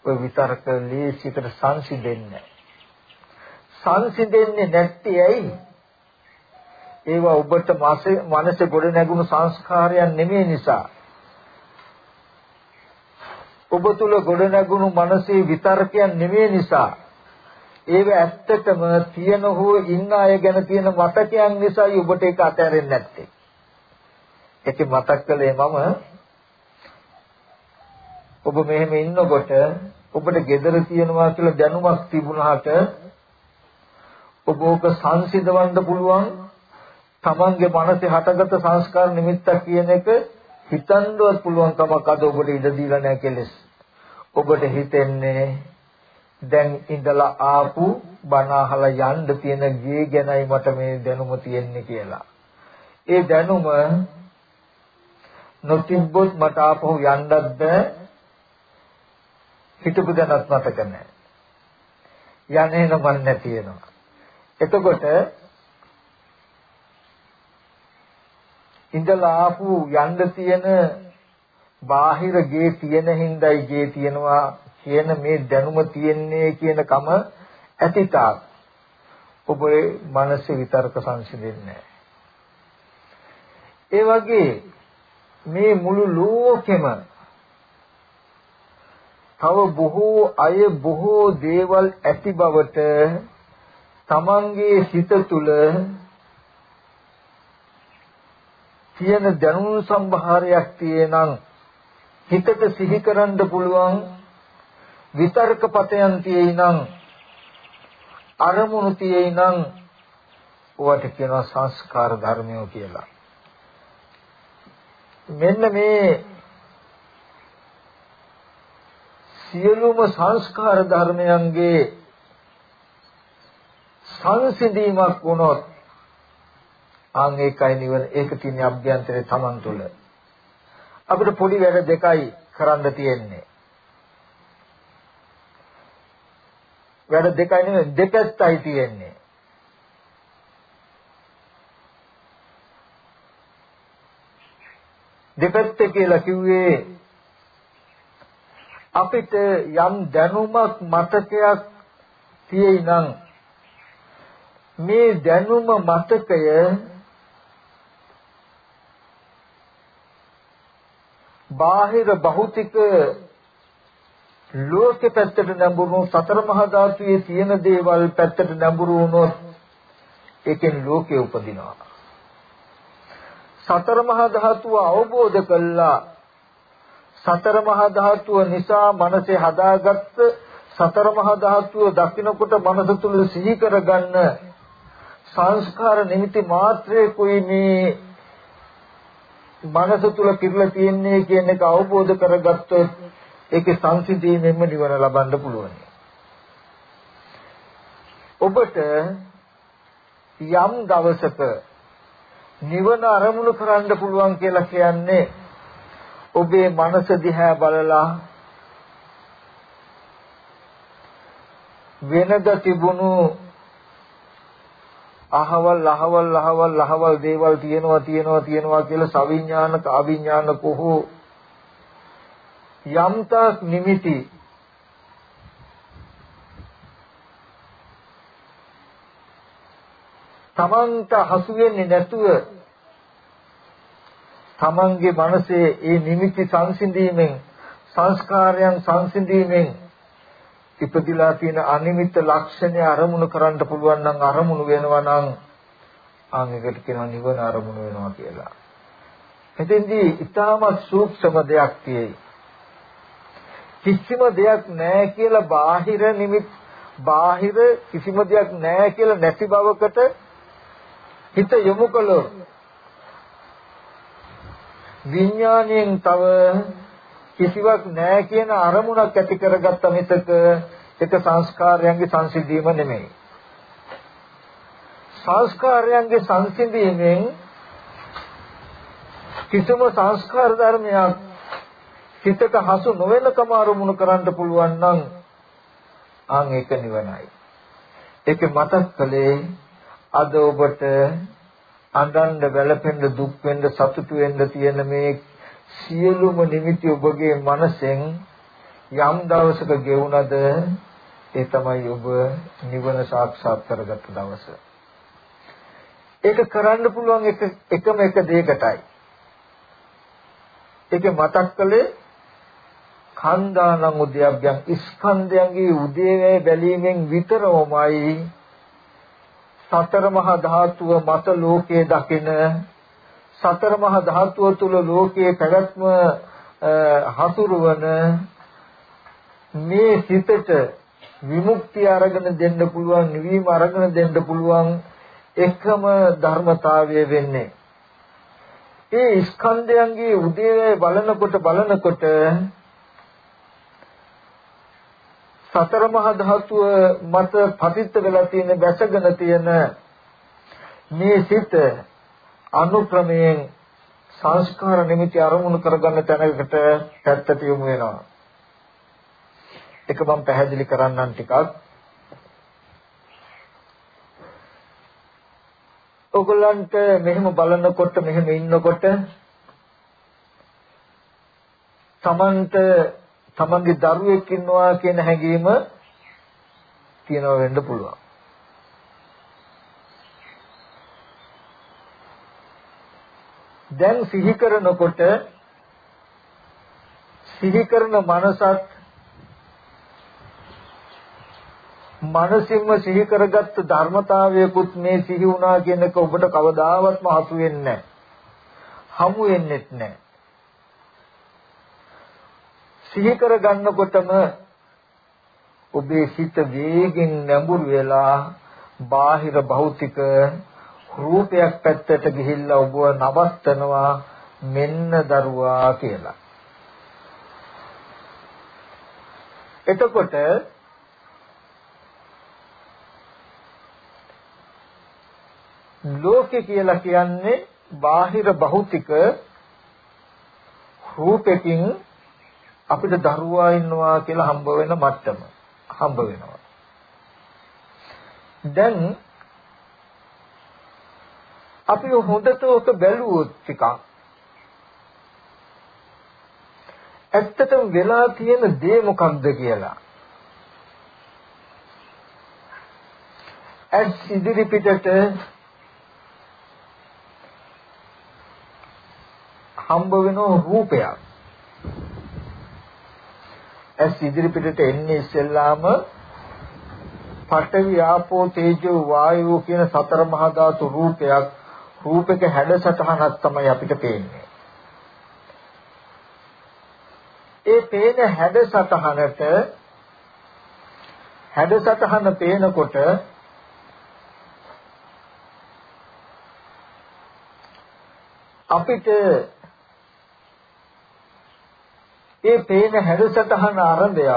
ඔය විතරක ලීසිතට සංසිඳෙන්නේ සංසිඳෙන්නේ නැත්තේ ඇයි? ඒවා ඔබට මනසේ ගොඩ නැගුණු සංස්කාරයන් නෙමෙයි නිසා. ඔබ තුල ගොඩ නැගුණු මනසේ විතර්කයන් නෙමෙයි නිසා. ඒව ඇත්තටම තියෙන හෝ ඉන්න අය ගැන තියෙන මතකයන් නිසායි ඔබට ඒක අතහැරෙන්නේ නැත්තේ. ඒක මතක් කළේ මම ඔබ මෙහෙම ඉන්නකොට ඔබට gedara තියෙනවා කියලා දැනුමක් තිබුණාට ඔබ ඕක සංසිඳවන්න පුළුවන් තමන්ගේ මනසේ හටගත් සංස්කාර නිමිත්තක් කියන එක හිතන්නවත් පුළුවන් කමක් අද ඔබට ඉඩ දීලා නැහැ කෙලස්. ඔබට හිතෙන්නේ දැන් ඉඳලා ආපු බණ අහලා යන්න තියෙන ගේ ගැනයි මට මේ දැනුම තියෙන්නේ කියලා. ඒ දැනුම නොතිබ්බොත් මට ආපහු යන්නත් බෑ. හිතපු දැනත් මතක නැහැ. යන්නේ නමන් නැති වෙනවා. එතකොට ඉඳලා ආපු යන්න තියෙන බාහිර ගේ තියෙන හිඳයි ගේ තියනවා කියන මේ දැනුම තියෙන්නේ කියන කම ඇතිතාක් ඔබේ මනස විතර්ක සංසිඳෙන්නේ ඒ වගේ මේ මුළු ලෝකෙම තව බොහෝ අය බොහෝ දේවල් ඇති බවට තමන්ගේ හිත තුල තියෙන දැනුම් සම්භාරයක් තියෙනං හිතට සිහි කරන්න පුළුවන් විතර්ක පතයන් තියෙනං අරමුණු තියෙනං ඔවට කියනවා සංස්කාර ධර්මය කියලා. මෙන්න මේ සියලුම සංස්කාර ධර්මයන්ගේ සංසිඳීමක් වුණොත් ආන් ඒකයි නිවන. ඒක තියෙන අභ්‍යන්තරේ Taman තුල. අපිට පොඩි වැඩ දෙකයි කරන්න තියෙන්නේ. වැඩ දෙකයි නෙවෙයි දෙපැත්තයි තියෙන්නේ. දෙපැත්ත කියලා කිව්වේ අපිට යම් දැනුමක් මතකයක් තියෙයි නම් මේ දැනුම මතකය බාහිර භෞතික ලෝකෙ පැත්තට නැඹුරු සතර මහා ධාතුවේ තියෙන දේවල් පැත්තට නැඹුරු වුණොත් ඒකෙන් ලෝකෙ උපදිනවා. සතර මහා ධාතුව අවබෝධ කළා සතර මහා ධාතුව නිසා මනසේ හදාගත්ත සතර මහා ධාතුව දකින්නකොට මනස තුල සිහි කරගන්න සංස්කාර නිමිති මාත්‍රේ කොයි මේ මනස තුල කිරලා තියෙන්නේ කියන එක අවබෝධ කරගත්තොත් ඒකේ සංසිඳීමෙන්ම නිවන ලබන්න පුළුවන්. ඔබට යම් දවසක නිවන අරමුණු කරන්න පුළුවන් කියලා කියන්නේ ඔබේ මනස දිහා බලලා වෙනද තිබුණු අහවල් අහවල් අහවල් අහවල් දේවල් තියෙනවා තියෙනවා තියෙනවා කියලා සවිඥානික අවිඥානික හෝ යම්තාක් නිමිති තමන්ට හසු වෙන්නේ නැතුව තමන්ගේ මනසේ ඒ නිමිති සංසිඳීමෙන් සංස්කාරයන් සංසිඳීමෙන් ඉපදිලා තියෙන අනිමිත්ත ලක්ෂණය අරමුණු කරන්න පුළුවන් නම් අරමුණු වෙනවා නම් ආන් එකට කියනවා නිවන අරමුණු වෙනවා කියලා. එතෙන්දී ඊටමත් සූක්ෂම දෙයක් තියෙයි. කිසිම දෙයක් නැහැ කියලා බාහිර නිමිත් බාහිර කිසිම දෙයක් නැහැ කියලා නැති බවකට හිත යොමු කළොත් විඥාණයෙන් තව කිසිවක් නැහැ කියන අරමුණක් ඇති කරගත්ත මිසක එක සංස්කාරයන්ගේ සංසිඳීම නෙමෙයි. සංස්කාරයන්ගේ සංසිඳීමෙන් කිසිම සංස්කාර ධර්මයක් හිතට හසු නොවනකම අරමුණු කරන්න පුළුවන් නම් ආන් ඒක නිවනයි. ඒක මතක් කළේ අද ඔබට අඬන්න වැළපෙන්න දුක් වෙන්න සතුටු වෙන්න තියෙන මේ සියලුම නිමිති ඔබගේ මනසෙන් යම් දවසක ගෙවුනද ඒ තමයි ඔබ නිවන සාක්ෂාත් කරගත් දවස. ඒක කරන්න පුළුවන් එක එකම එක දෙයකටයි. ඒක මතක් කළේ කන්දානම් උද්‍යප්පයන් ස්කන්ධයන්ගේ උදේවැය බැලීමෙන් විතරමයි සතර මහා ධාතුව මත ලෝකයේ දකින සතර මහා ධාතුව තුල ලෝකයේ පැවැත්ම හසුරුවන මේ සිතට විමුක්තිය අරගෙන දෙන්න පුළුවන් නිවීම අරගෙන දෙන්න පුළුවන් එකම ධර්මතාවය වෙන්නේ. ඒ ස්කන්ධයන්ගේ උදේවැය බලනකොට බලනකොට සතර මහා ධාතුව මත පතිත්ත වෙලා තියෙන බැසගෙන තියෙන මේ සිත අනුක්‍රමයෙන් සංස්කාර නිමිති අරමුණු කරගන්න තැනකට පැත්තට යොමු වෙනවා. ඒක මම පැහැදිලි කරන්නම් ටිකක්. ඔගලන්ට මෙහෙම බලනකොට මෙහෙම ඉන්නකොට තමන්ට තමන්ගේ දරුවෙක් ඉන්නවා කියන හැඟීම තියනවා වෙන්න පුළුවන්. දැන් සිහි කරනකොට සිහි කරන මනසත් මනසින්ම සිහි කරගත්ත ධර්මතාවයකුත් මේ සිහි වුණා කියන එක ඔබට කවදාවත්ම හසු වෙන්නේ නැහැ. හමු වෙන්නේත් නැහැ. සිහි කර ගන්නකොටම ඔබේ සිත වේගෙන් නැඹුරු වෙලා බාහිර භෞතික රූපයක් පැත්තට ගිහිල්ලා ඔබව නවත්තනවා මෙන්න දරුවා කියලා. එතකොට ලෝකේ කියලා කියන්නේ බාහිර භෞතික රූපකින් අපිට දරුවා ඉන්නවා කියලා හම්බ වෙන මට්ටම. හම්බ වෙනවා. දැන් අපි හොඳට ඔක බැලුවොත් ටිකක්. ඇත්තටම වෙලා තියෙන දේ මොකක්ද කියලා. ඇස් ඉදිරි පිටට හම්බ වෙන රූපයක්. ඇස් ඉදිරිපිටට එන්නේ ඉස්සෙල්ලාම පඨවි ආපෝ තේජෝ වායෝ කියන සතර මහා ධාතු රූපයක් රූපක හැඩසටහනක් තමයි අපිට පේන්නේ. ඒ පේන හැඩසටහනට හැඩසටහන පේනකොට අපිට ඒ පේන හැඩසටහන ආරම්භය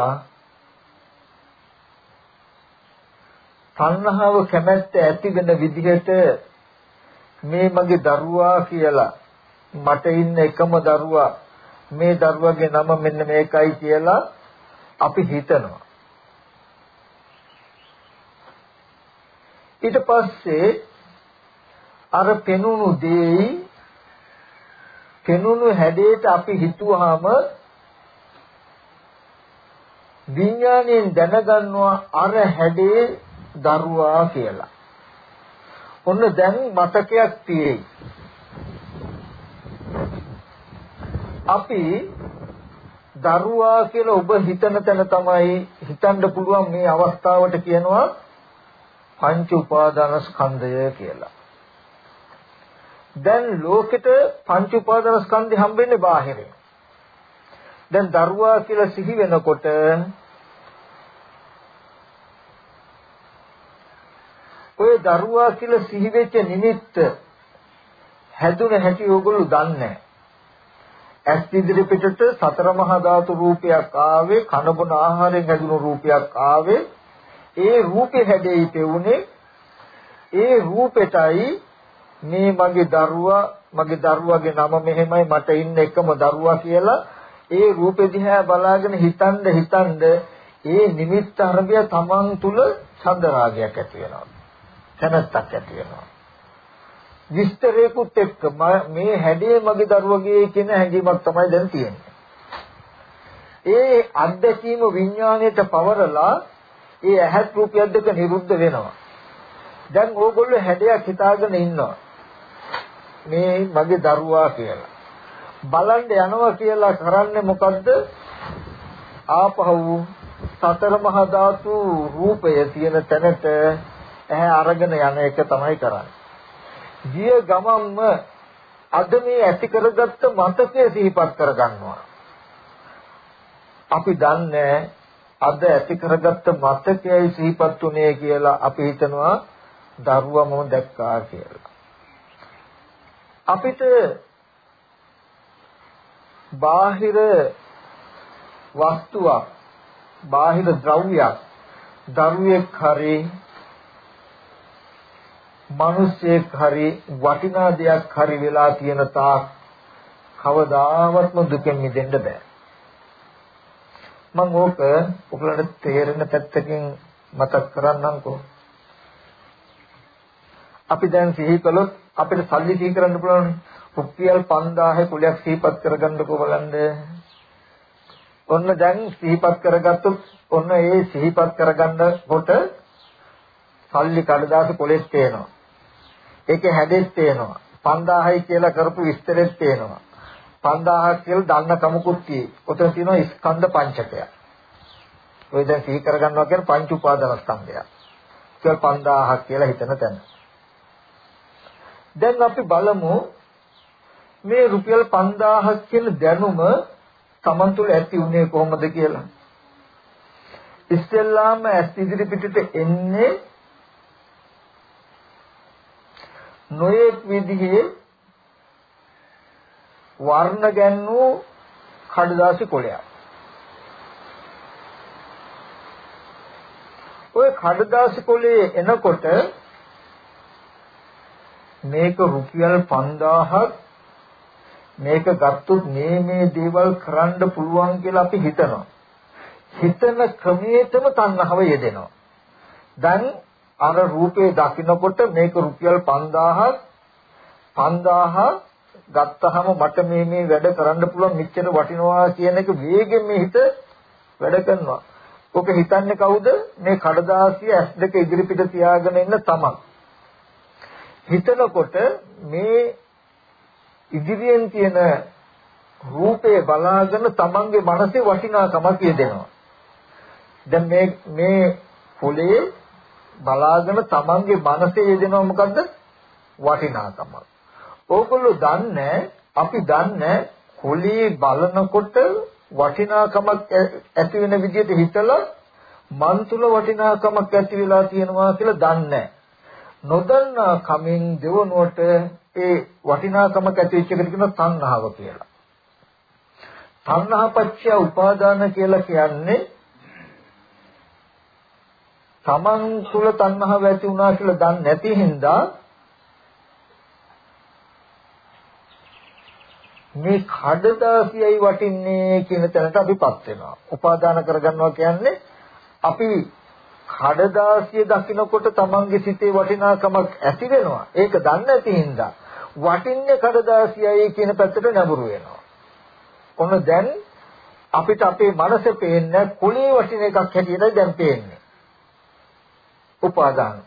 තණ්හාව කැමැත්ත ඇති වෙන විදිහට මේ මගේ දරුවා කියලා මට ඉන්න එකම දරුවා මේ දරුවගේ නම මෙන්න මේකයි කියලා අපි හිතනවා. ඊට පස්සේ අර පෙනුණු දෙයි පෙනුණු හැඩයට අපි හිතුවාම විඥාණයෙන් දැනගන්නවා අර හැඩේ දරුවා කියලා. ඔන්න දැන් මතකයක් තියෙයි. අපි දරුවා කියලා ඔබ හිතන තැන තමයි හිතන්න පුළුවන් මේ අවස්ථාවට කියනවා පංච උපාදාන ස්කන්ධය කියලා. දැන් ලෝකෙට පංච උපාදාන ස්කන්ධය හම්බෙන්නේ බාහිරින්. දැන් දරුවා කියලා සිහි වෙනකොට ඔය දරුවා කියලා සිහි වෙච්ච නිමිත්ත හැදුන හැටි ඕගොල්ලෝ දන්නේ ඇස් ඉදිරි පිටට සතර මහා ධාතු රූපයක් ආවේ කනබුන ආහාරයෙන් හැදුණු රූපයක් ආවේ. ඒ රූපේ හැදෙයි පෙවුනේ. ඒ රූපෙටයි මේ මගේ දරුවා මගේ දරුවාගේ නම මෙහෙමයි මට ඉන්න එකම දරුවා කියලා ඒ රූපෙ දිහා බලාගෙන හිතනද හිතනද ඒ නිමිත්ත අරබිය තමන් තුල චන්ද රාගයක් ඇති වෙනවා. කැමැත්තක් ඇති වෙනවා. විස්තරයකුත් එක්ක මේ හැඩේ මගේ දරුවගේ කියන හැඟීමක් තමයි දැන් තියෙන්නේ. ඒ අත්දැකීම විඥාණයට පවරලා ඒ ඇහත් රූපයක් දෙක නිරුද්ධ වෙනවා. දැන් ඕගොල්ලෝ හැඩයක් හිතාගෙන ඉන්නවා. මේ මගේ දරුවා කියලා. බලන්න යනවා කියලා කරන්නේ මොකද්ද? ආපහු සතර මහා ධාතු රූපය තියෙන තැනට ඇහැ අරගෙන යන එක තමයි කරන්නේ. ගිය ගමන්ම අද මේ ඇති කරගත්ත මතකය සිහිපත් කරගන්නවා. අපි දන්නේ අද ඇති කරගත්ත මතකයයි සිහිපත් උනේ කියලා අපි හිතනවා දරුවා මම දැක්කා කියලා. අපිට බාහිර වස්තුවක් බාහිර ද්‍රව්‍යයක් දරුවෙක් හරි මිනිසෙක් හරි වටිනා දෙයක් හරි වෙලා තියෙන තාක් කවදාවත්ම දුකෙන් මිදෙන්න බෑ. මම ඕක ඔයගලන්ට තේරෙන පැත්තකින් මතක් කරන්නම්කෝ. අපි දැන් සිහි කළොත් අපිට සල්ලි සිහි කරන්න පුළුවන් රුපියල් 5000 කුලයක් සිහිපත් කරගන්නකෝ බලන්න ඔන්න දැන් සිහිපත් කරගත්තොත් ඔන්න ඒ සිහිපත් කරගන්නකොට සල්ලි කඩදාසි පොලෙත් තේනවා. ඒකේ හැඩෙත් තේනවා. 5000යි කියලා කරපු විස්තරෙත් තේනවා. 5000ක් කියලා දන්න කමකුත් tie. ඔතන තියෙනවා ස්කන්ධ පංචකය. ඔය දැන් සිහි කරගන්නවා කියන්නේ පංච උපාදාන ස්කන්ධය. ඒක 5000ක් කියලා හිතන තැන. දැන් අපි බලමු මේ රුපියල් 5000ක් කියන දැනුම Taman තුල ඇති උනේ කොහොමද කියලා. ඉස්සෙල්ලාම ඇස් ඉදිරි පිටට එන්නේ නොයෙක් විදිහේ වර්ණ ගැන්වූ කඩදාසි කොළයක්. ওই කඩදාසි කොළේ එනකොට මේක රුපියල් 5000ක් මේක ගත්තොත් මේ මේ දේවල් කරන්න පුළුවන් කියලා අපි හිතනවා. හිතන ක්‍රමයටම තණ්හාව යෙදෙනවා. දැන් අර රූපේ දකින්නකොට මේක රුපියල් 5000ක් 5000 ගත්තාම මට මේ මේ වැඩ කරන්න පුළුවන් මෙච්චර වටිනවා කියන එක වේගෙන් මේ හිත වැඩ කරනවා. ඔක හිතන්නේ කවුද? මේ කඩදාසිය ඇස් දෙක ඉදිරිපිට තියාගෙන ඉන්න තමන්. හිතනකොට මේ ඉදිරියෙන් තියෙන රූපේ බලාගෙන තමන්ගේ මනසේ වටිනාකමක් යෙදෙනවා. දැන් මේ මේ පොලේ බලාගෙන තමන්ගේ මනසේ යෙදෙනවා මොකද්ද? වටිනාකමක්. ඕගොල්ලෝ දන්නේ අපි දන්නේ පොලේ බලනකොට වටිනාකමක් ඇති වෙන විදිහට හිතලා මන් තුල වටිනාකමක් ඇති වෙලා තියෙනවා කියලා දන්නේ නොදන්නා කමින් දෙවනුවට ඒ වටිනාකමක් ඇති වෙච්ච එකට කියනවා තණ්හාව කියලා. තණ්හාපච්චය උපාදාන කියලා කියන්නේ තමන් තුළ තණ්හාව ඇති වුණා කියලා දන්නේ නැති හින්දා මේ කඩදාසියයි වටින්නේ කියන තැනට අපිපත් වෙනවා. උපාදාන කරගන්නවා කියන්නේ අපි කඩදාසිය දකින්නකොට තමන්ගේ සිතේ වටිනාකමක් ඇති වෙනවා. ඒක දන්නේ නැති හින්දා වටින්නේ කඩදාසියයි කියන පැත්තට නැඹුරු වෙනවා. ඔන්න දැන් අපිට අපේ මනසේ පේන්නේ කුලී වටින එකක් හැටියට දැන් පේන්නේ. උපාදාන.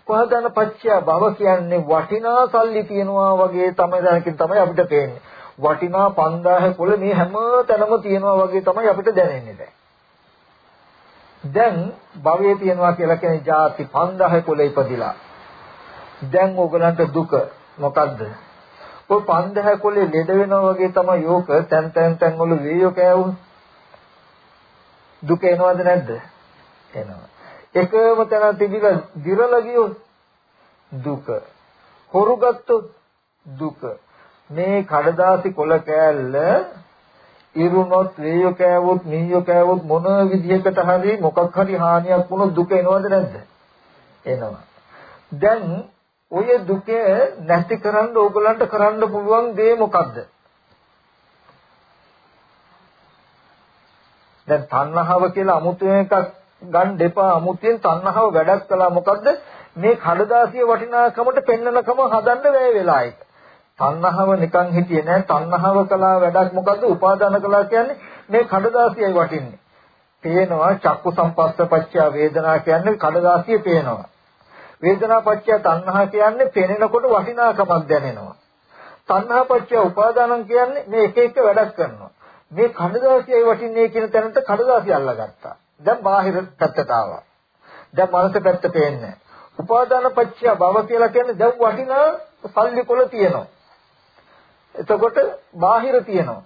උපාදාන පත්‍ය භව කියන්නේ වටිනා සල්ලි තියනවා වගේ තමයි දැනකින් තමයි අපිට පේන්නේ. වටිනා 5000 කුල මේ හැම තැනම තියනවා වගේ තමයි අපිට දැනෙන්නේ දැන්. දැන් භවයේ තියනවා කියලා කියන්නේ ಜಾති 5000 කුල ඉපදිලා. දැන් ඕගලන්ට දුක මොකද්ද? ඔය 5000 කුලේ ලෙඩ වෙනවා වගේ තමයි යෝක තැන් තැන් තැන් වල වේයෝ කෑවුන. දුක එනවද නැද්ද? එනවා. එකම තැන තිබිලා දිරලා ගියොත් දුක. හොරු ගත්තොත් දුක. මේ කඩදාසි කොළ කෑල්ල ඉරුණොත් වේයෝ කෑවොත් මීයෝ කෑවොත් මොන විදිහකට හරි මොකක් හරි හානියක් වුණොත් දුක එනවද නැද්ද? එනවා. දැන් ඔය දුක නැති කරන්න ඕගලන්ට කරන්න පුළුවන් දේ මොකද්ද? දැන් තණ්හාව කියලා අමුතු එකක් ගන්න දෙපා අමුතුවෙන් තණ්හාව වැඩක් කළා මොකද්ද? මේ කඩදාසිය වටිනාකමට පෙන්නනකම හදන්න වැය වෙලා ඒක. තණ්හාව නිකන් හිටියේ නෑ තණ්හාව කළා වැඩක් මොකද්ද උපාදාන කළා කියන්නේ මේ කඩදාසියයි වටින්නේ. පේනවා චක්කු සම්පස්ස පච්චය වේදනා කියන්නේ කඩදාසිය පේනවා. වේදනා පච්චය තණ්හා කියන්නේ පෙනෙනකොට වටිනාකමක් දැනෙනවා. තණ්හා පච්චය උපාදානං කියන්නේ මේ එක එක වැඩක් කරනවා. මේ කඩදාසියයි වටින්නේ කියන තැනට කඩදාසිය අල්ලගත්තා. දැන් බාහිර පැත්තට ආවා. දැන් මනස පැත්ත පේන්නේ. උපාදාන පච්චය භව කියලා කියන්නේ දැන් වටිනා සල්ලි කොළ තියෙනවා. එතකොට බාහිර තියෙනවා.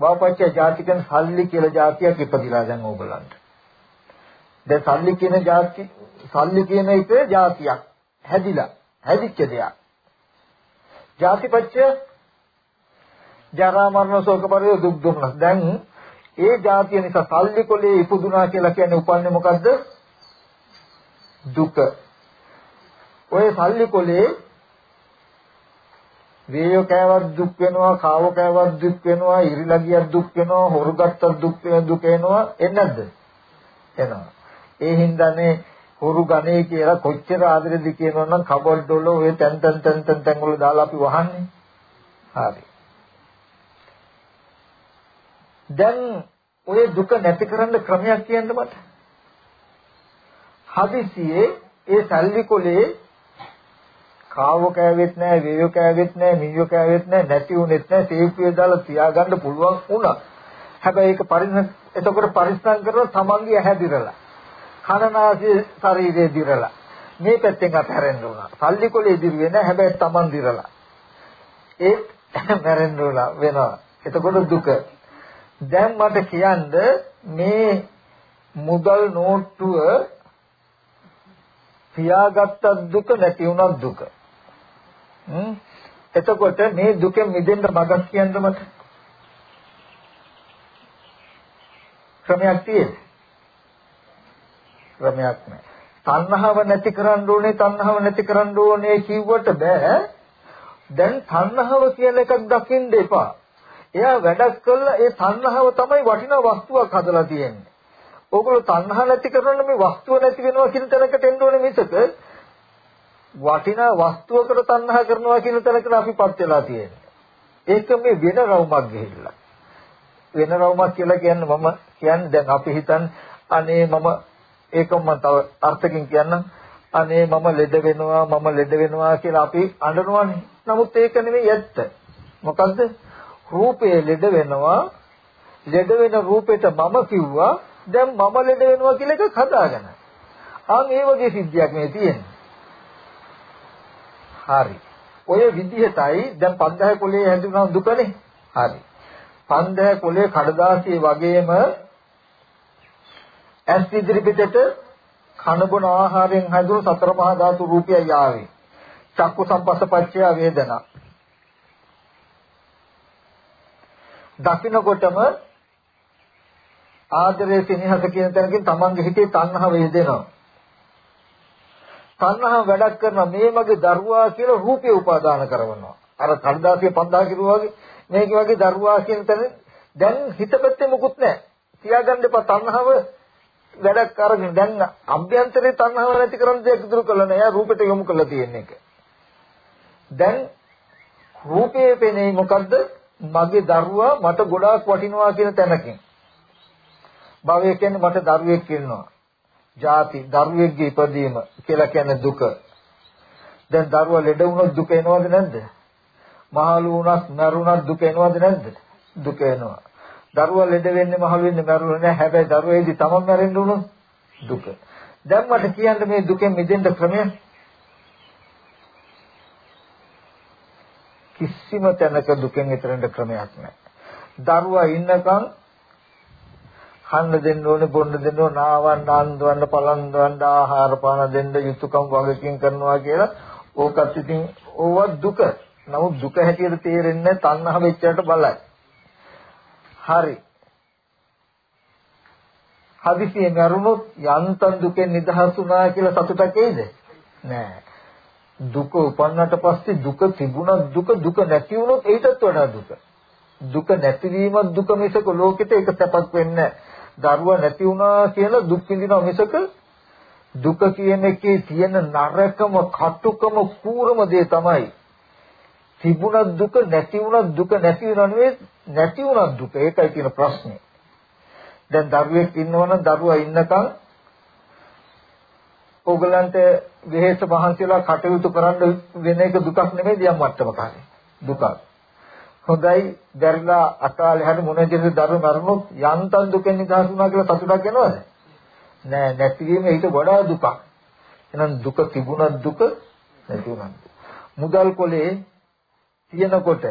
භවපච්චය ජාතිකන් සල්ලි කියලා જાතියක් ඉපදිලා දැන් ඕගලන්ට. දැන් සල්ලි කියන જાති සල්ලි කියන එක જાතියක් හැදිලා හැදිච්ච දෙයක්. જાතිපච්ච ජරා මරණ ශෝක පරිදේ දුක් දුන්නස්. දැන් ඒ જાතිය නිසා සල්ලි කොලේ ඉපදුනා කියලා කියන්නේ උපන්නේ මොකද්ද? දුක. ඔය සල්ලි කොලේ වේයෝ කෑවත් දුක් වෙනවා කාව කෑවත් දුක් වෙනවා ඉරිලා ගියක් දුක් වෙනවා හොරු ගත්තත් දුක් වෙනවා දුක එනවා එන්නේ නැද්ද එනවා ඒ හින්දානේ හොරු ගනේ කියලා කොච්චර ආදරෙද කියනවා නම් කබඩ් වල ඔය තැන් තැන් තැන් තැන් තැන් වල දාලා අපි වහන්නේ. හරි. දැන් ඔය දුක නැති කරන්න ක්‍රමයක් කියන්න මට. හදිසියේ ඒ සල්ලි කොලේ කාවෝ කෑවෙත් නැහැ, වේයෝ කෑවෙත් නැහැ, මීයෝ කෑවෙත් නැහැ, නැති උනේත් නැහැ, තේප්පිය දාලා තියාගන්න පුළුවන් වුණා. හැබැයි ඒක පරිණ එතකොට පරිස්සම් කරලා තමන්ගේ ඇහැ දිරලා. කනනාසය ශරීරය දිරලා. මේ පැත්තෙන් අතහැරෙන්න උනා. සල්ලි කොලේ දිරුවේ නැහැ, හැබැයි තමන් දිරලා. ඒත් මැරෙන්න උනා වෙනවා. එතකොට දුක. දැන් මට කියන්න මේ මුදල් නෝට්ටුව පියාගත්ත දුක නැති වුණත් දුක. එතකොට මේ දුකෙන් මිදෙන්න මගක් කියන්න මට. ක්‍රමයක් තියෙද? ක්‍රමයක් නැහැ. තණ්හාව නැති කරන්න ඕනේ තණ්හාව නැති කරන්න ඕනේ කිව්වට බෑ. දැන් තණ්හාව කියන එකක් දකින්න එපා. එයා වැඩක් කළා ඒ තණ්හාව තමයි වටිනා වස්තුවක් හදලා තියෙන්නේ. ඕගොල්ලෝ තණ්හා නැති කරනකොට මේ වස්තුව නැති වෙනවා කියන තැනකට එන්න ඕනේ මිසක වටිනා වස්තුවකට තණ්හා කරනවා කියන තැනකට අපිපත් වෙලා තියෙන්නේ. ඒක මේ වෙන රවුමක් ගිහිල්ලා. වෙන රවුමක් කියලා කියන්නේ මම කියන්නේ දැන් අපි හිතන් අනේ මම ඒකම මම තව අර්ථකින් කියන්නම්. අනේ මම ලෙඩ වෙනවා මම ලෙඩ වෙනවා කියලා අපි අඬනවානේ. නමුත් ඒක නෙමෙයි ඇත්ත. මොකද්ද? රූපේ ලෙඩ වෙනවා. ලෙඩ වෙන රූපෙට මම කිව්වා දැන් මම ලෙඩ වෙනවා කියලා එකක් හදාගන්න. ආන් ඒ වගේ සිද්ධියක් මේ තියෙන්නේ. හරි. ඔය විදිහටයි දැන් 5000 කොලේ හැදුනා දුකනේ. හරි. 5000 කොලේ කඩදාසිය වගේම ඇස් ඉදිරි පිටට කන බොන ආහාරයෙන් හැදුණු සතර මහා ධාතු රූපයයි ආවේ. චක්කු සම්පස්සපච්චය වේදනා. දකින්නකොටම ආදරයේ සිනහස කියන තැනකින් තමන්ගේ හිතේ තණ්හාව වේදෙනවා. තණ්හාව වැඩක් කරන මේ මගේ දරුවා කියලා රූපේ උපාදාන කරනවා. අර කඩදාසිය 5000 කිරුවා වගේ මේක වගේ දරුවා කියන තැන දැන් හිතපැත්තේ මොකුත් නැහැ. තියාගන්න එපා තණ්හාව වැඩක් අරගෙන දැන් අභ්‍යන්තරේ තණ්හාව නැති කරන දෙයක් ඉදිරි කළා නෑ. රූපෙට යොමු කරලා තියෙන එක. දැන් රූපයේ පෙනේ මොකද්ද? මගේ දරුවා මට ගොඩාක් වටිනවා කියන තැනකින්. භවය කියන්නේ මට දරුවෙක් ඉන්නවා. ජාති දරුවෙක්ගේ ඉපදීම කියලා කියන්නේ දුක. දැන් දරුවා ලෙඩ වුණොත් දුක එනවද නැද්ද? මහලු වුණත් මරුණත් දුක එනවද නැද්ද? දුක එනවා. දරුවා ලෙඩ වෙන්නේ මහලු වෙන්නේ මරුණ නෑ. හැබැයි දරුවේදී තමන් මැරෙන්න උනොත් දුක. දැන් මට කියන්න මේ දුකෙන් මිදෙන්න ක්‍රමය කිසිම තැනක දුකෙන් ඈතරෙන්න ක්‍රමයක් නැහැ. දරුවා ඉන්නකම් කන්න දෙන්න ඕනේ බොන්න දෙන්න ඕනේ නාවන්න අන්දවන්න පලන්දවන්න ආහාර පාන දෙන්න යුතුයකම් වගකීම් කරනවා කියලා ඕකත් ඉතින් ඕව දුක. නමුත් දුක හැටියට තේරෙන්නේ තණ්හා වෙච්චයට බලයි. හරි. හදිසියෙන් අරුණොත් යන්තම් දුකෙන් නිදහස් වුණා කියලා සතුටක් එයිද? නෑ. දුක උපන්නට පස්සේ දුක තිබුණත් දුක දුක නැති වුණොත් ඒකටත් වඩා දුක. දුක නැතිවීමත් දුක මිසක ලෝකෙට ඒක සැපක් වෙන්නේ නැහැ. දරුවා නැති වුණා කියලා දුක් විඳිනවා මිසක දුක කියන එකේ තියෙන නරකම කටුකම කූරම දේ තමයි තිබුණත් දුක නැති වුණත් දුක නැති වෙනව නෙවෙයි නැති වුණත් දුක. ඒකයි කියන ප්‍රශ්නේ. දැන් දරුවෙක් ඉන්නවනම් දරුවා ඉන්නකම් ඕගලන්ට වෙහෙස මහන්සියලා කටයුතු කරන්න වෙන එක දුකක් නෙමෙයි දියම් මට්ටමක හරි දුකක්. හොඳයි දැරිලා අකාලේ හරි මොන විදිහට දරුවෝ මරනොත් යන්තම් දුකෙන් නිදහස් වුණා කියලා සතුටක් එනවද නෑ නැතිවීම ඊට වඩා දුකක්. එහෙනම් දුක තිබුණත් දුක නැති වුණත් මුදල් කොලේ තියෙනකොට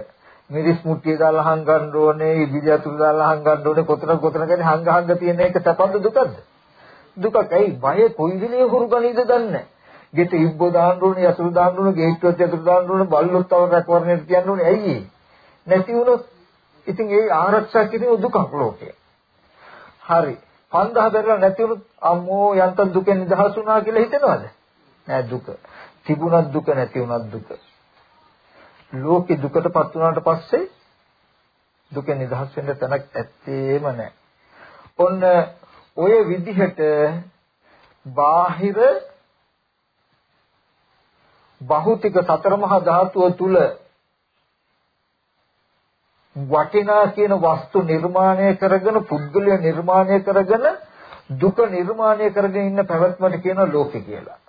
මිරිස් මුට්ටිය දාලා හංගන්න ඕනේ ඉදිරි අතුරු දාලා හංගන්න ඕනේ. කොතන කොතන කියන්නේ හංග හංග තියෙන එක සැපද දුකද දුකක්. ඇයි? බය කොයි විදිහේ හුරු ගනීද දන්නේ? ගෙට ඉබ්බෝ දාන්න ඕනේ අතුරු දාන්න ඕනේ ගේට්ටුවත් අතුරු දාන්න ඕනේ බල්ලොත් තව රැකවරණයට තියන්න ඕනේ. ඇයි නැති වුණොත් ඉතින් ඒ ආරක්ෂා කිරීම දුකක් ලෝකේ. හරි. 5000 බැරලා නැති වුණොත් අම්මෝ යන්තම් දුකෙන් නිදහස් වුණා කියලා හිතනවද? නෑ දුක. තිබුණත් දුක නැති වුණත් දුක. ලෝකේ දුකටපත් වුණාට පස්සේ දුකෙන් නිදහස් වෙන්න තැනක් ඇත්තේම නැහැ. ඔන්න ඔය විදිහට බාහිර භෞතික සතර මහා ධාතුව තුල වටිනා කියන වස්තු නිර්මාණය කරගෙන පුද්ගලය නිර්මාණය කරගෙන දුක නිර්මාණය කරගෙන ඉන්න පැවැත්මට කියන ලෝකෙ කියලා.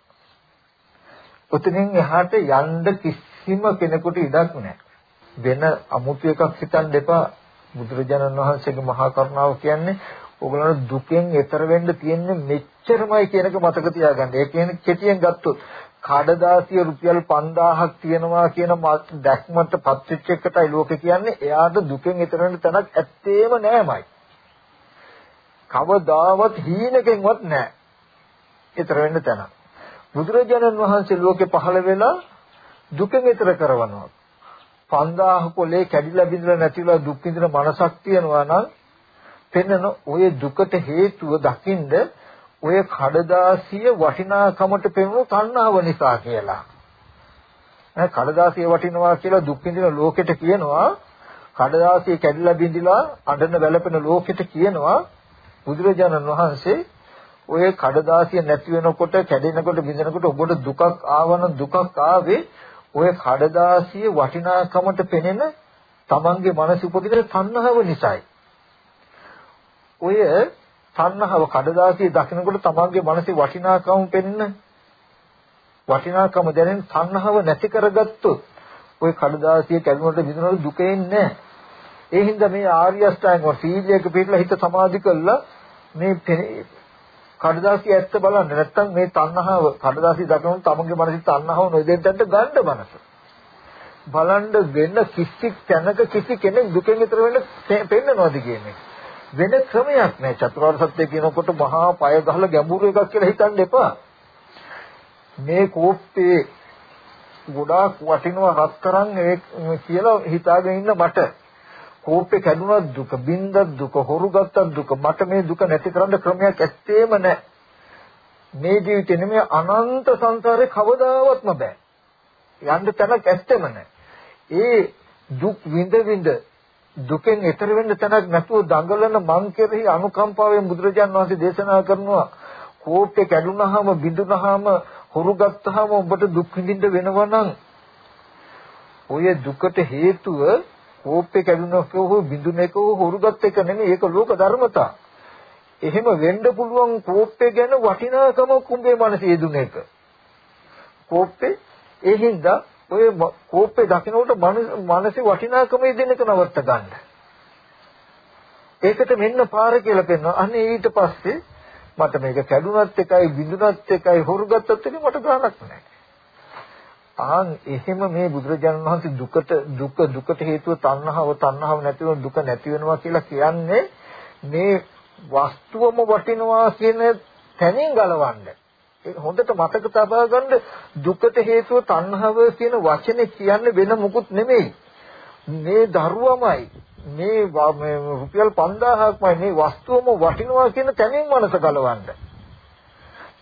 ඔතනින් එහාට යන්න කිසි කිසිම කෙනෙකුට ඉඩක් නැහැ. වෙන අමුතු එකක් හිතන්න එපා. බුදුරජාණන් වහන්සේගේ මහා කරුණාව කියන්නේ ඔයගොල්ලෝ දුකෙන් එතර වෙන්න තියෙන්නේ මෙච්චරමයි කියන එක මතක තියාගන්න. ඒ කියන්නේ කෙටියෙන් ගත්තොත් කඩදාසිය රුපියල් 5000ක් තියෙනවා කියන දැක්මට පත්වෙච්ච එකටයි ලෝකේ කියන්නේ එයාට දුකෙන් එතර වෙන්න තැනක් ඇත්තේම නෑමයි. කවදාවත් හීනකින්වත් නෑ. එතර වෙන්න තැනක්. බුදුරජාණන් වහන්සේ ලෝකේ පහළ වෙලා දුකෙන් ඈතර කරවනවා. 5000 කොලේ කැඩිලා බිඳලා නැතිලා දුක් විඳින මනසක් තියෙනවා නම් පෙන්නන ඔය දුකට හේතුව දකින්ද ඔය කඩදාසිය වටිනාකමට පෙනුණු තණ්හාව නිසා කියලා. ඈ කඩදාසිය වටිනවා කියලා දුක් විඳින ලෝකෙට කියනවා කඩදාසිය කැඩිලා බිඳිලා අඬන වැළපෙන ලෝකෙට කියනවා බුදුරජාණන් වහන්සේ ඔය කඩදාසිය නැති වෙනකොට කැඩෙනකොට බිඳෙනකොට ඔබට දුකක් ආවන දුකක් ආවේ ඔය කඩදාසිය වටිනාකමට පෙනෙන තමන්ගේ මනස උපදින තණ්හාව නිසායි. ඔය තණ්හාව කඩදාසිය දකිනකොට තමන්ගේ මනසේ වටිනාකම පෙනෙන වටිනාකම දැනෙන තණ්හාව නැති කරගත්තොත් ඔය කඩදාසිය කැඩුනට විඳිනවල දුක එන්නේ ඒ හින්දා මේ ආර්ය අෂ්ටාංග සීලයක පිළිලා හිත සමාධි කළා මේ කඩදාසිය ඇත්ත බලන්න නැත්තම් මේ තණ්හාව කඩදාසිය දකිනොත් තමන්ගේ මනසේ තණ්හාව නොදෙන්නට ගන්න මනස. බලන්න වෙන කිසි තැනක කිසි කෙනෙක් දුකෙන් ඈතර වෙන්න පෙන්නනවාද කියන්නේ. වෙන ක්‍රමයක් නෑ චතුරාර්ය සත්‍ය කියනකොට මහා පය ගහලා ගැඹුරු එකක් කියලා හිතන්න එපා. මේ කෝප්පේ ගොඩාක් වටිනවා රත් කරන් කියලා හිතාගෙන ඉන්න මට කෝපේ කැඩුනත් දුක, බින්දත් දුක, හොරු ගත්තත් දුක. මට මේ දුක නැති කරන්න ක්‍රමයක් ඇත්තේම නැහැ. මේ ජීවිතේ නෙමෙයි අනන්ත සංසාරේ කවදාවත්ම බෑ. යන්න තැනක් ඇත්තෙම නැහැ. ඒ දුක් විඳ විඳ දුකෙන් එතර වෙන්න තැනක් නැතුව දඟලන මං කෙරෙහි අනුකම්පාවෙන් බුදුරජාන් වහන්සේ දේශනා කරනවා කෝපේ කැඩුනහම බිඳුනහම හොරු ගත්තාම ඔබට දුක් විඳින්න වෙනවා නම් ඔය දුකට හේතුව කෝප්පේ කැඩුනක හෝ බිඳුනක හෝ හොරුගත් එක නෙමෙයි ඒක ලෝක ධර්මතා. එහෙම වෙන්න පුළුවන් කෝප්පේ ගැන වටිනාකම කුඹේ මනසේ දුන එක. කෝප්පේ ඒ හින්දා ඔය කෝප්පේ දකින්නකොට මනසේ වටිනාකම දෙන එක නවත්ත ගන්න. ඒකට මෙන්න පාර කියලා පෙන්වනවා. අනේ ඊට පස්සේ මට මේක කැඩුනත් එකයි බිඳුනත් එකයි හොරුගත්තත් එකයි මට ගානක් නැහැ. ආන් එහෙම මේ බුදුරජාණන් වහන්සේ දුකට දුක දුකට හේතුව තණ්හාව තණ්හාව නැතිව දුක නැති වෙනවා කියලා කියන්නේ මේ වස්තුවම වටිනවා කියන තැනින් ගලවන්න. ඒක හොඳට මතක තබා ගන්න දුකට හේතුව තණ්හාව කියන වචනේ කියන්නේ වෙන මුකුත් නෙමෙයි. මේ දරුවමයි මේ රුපියල් 5000ක්මයි මේ වස්තුවම වටිනවා කියන තැනින් මනස ගලවන්න.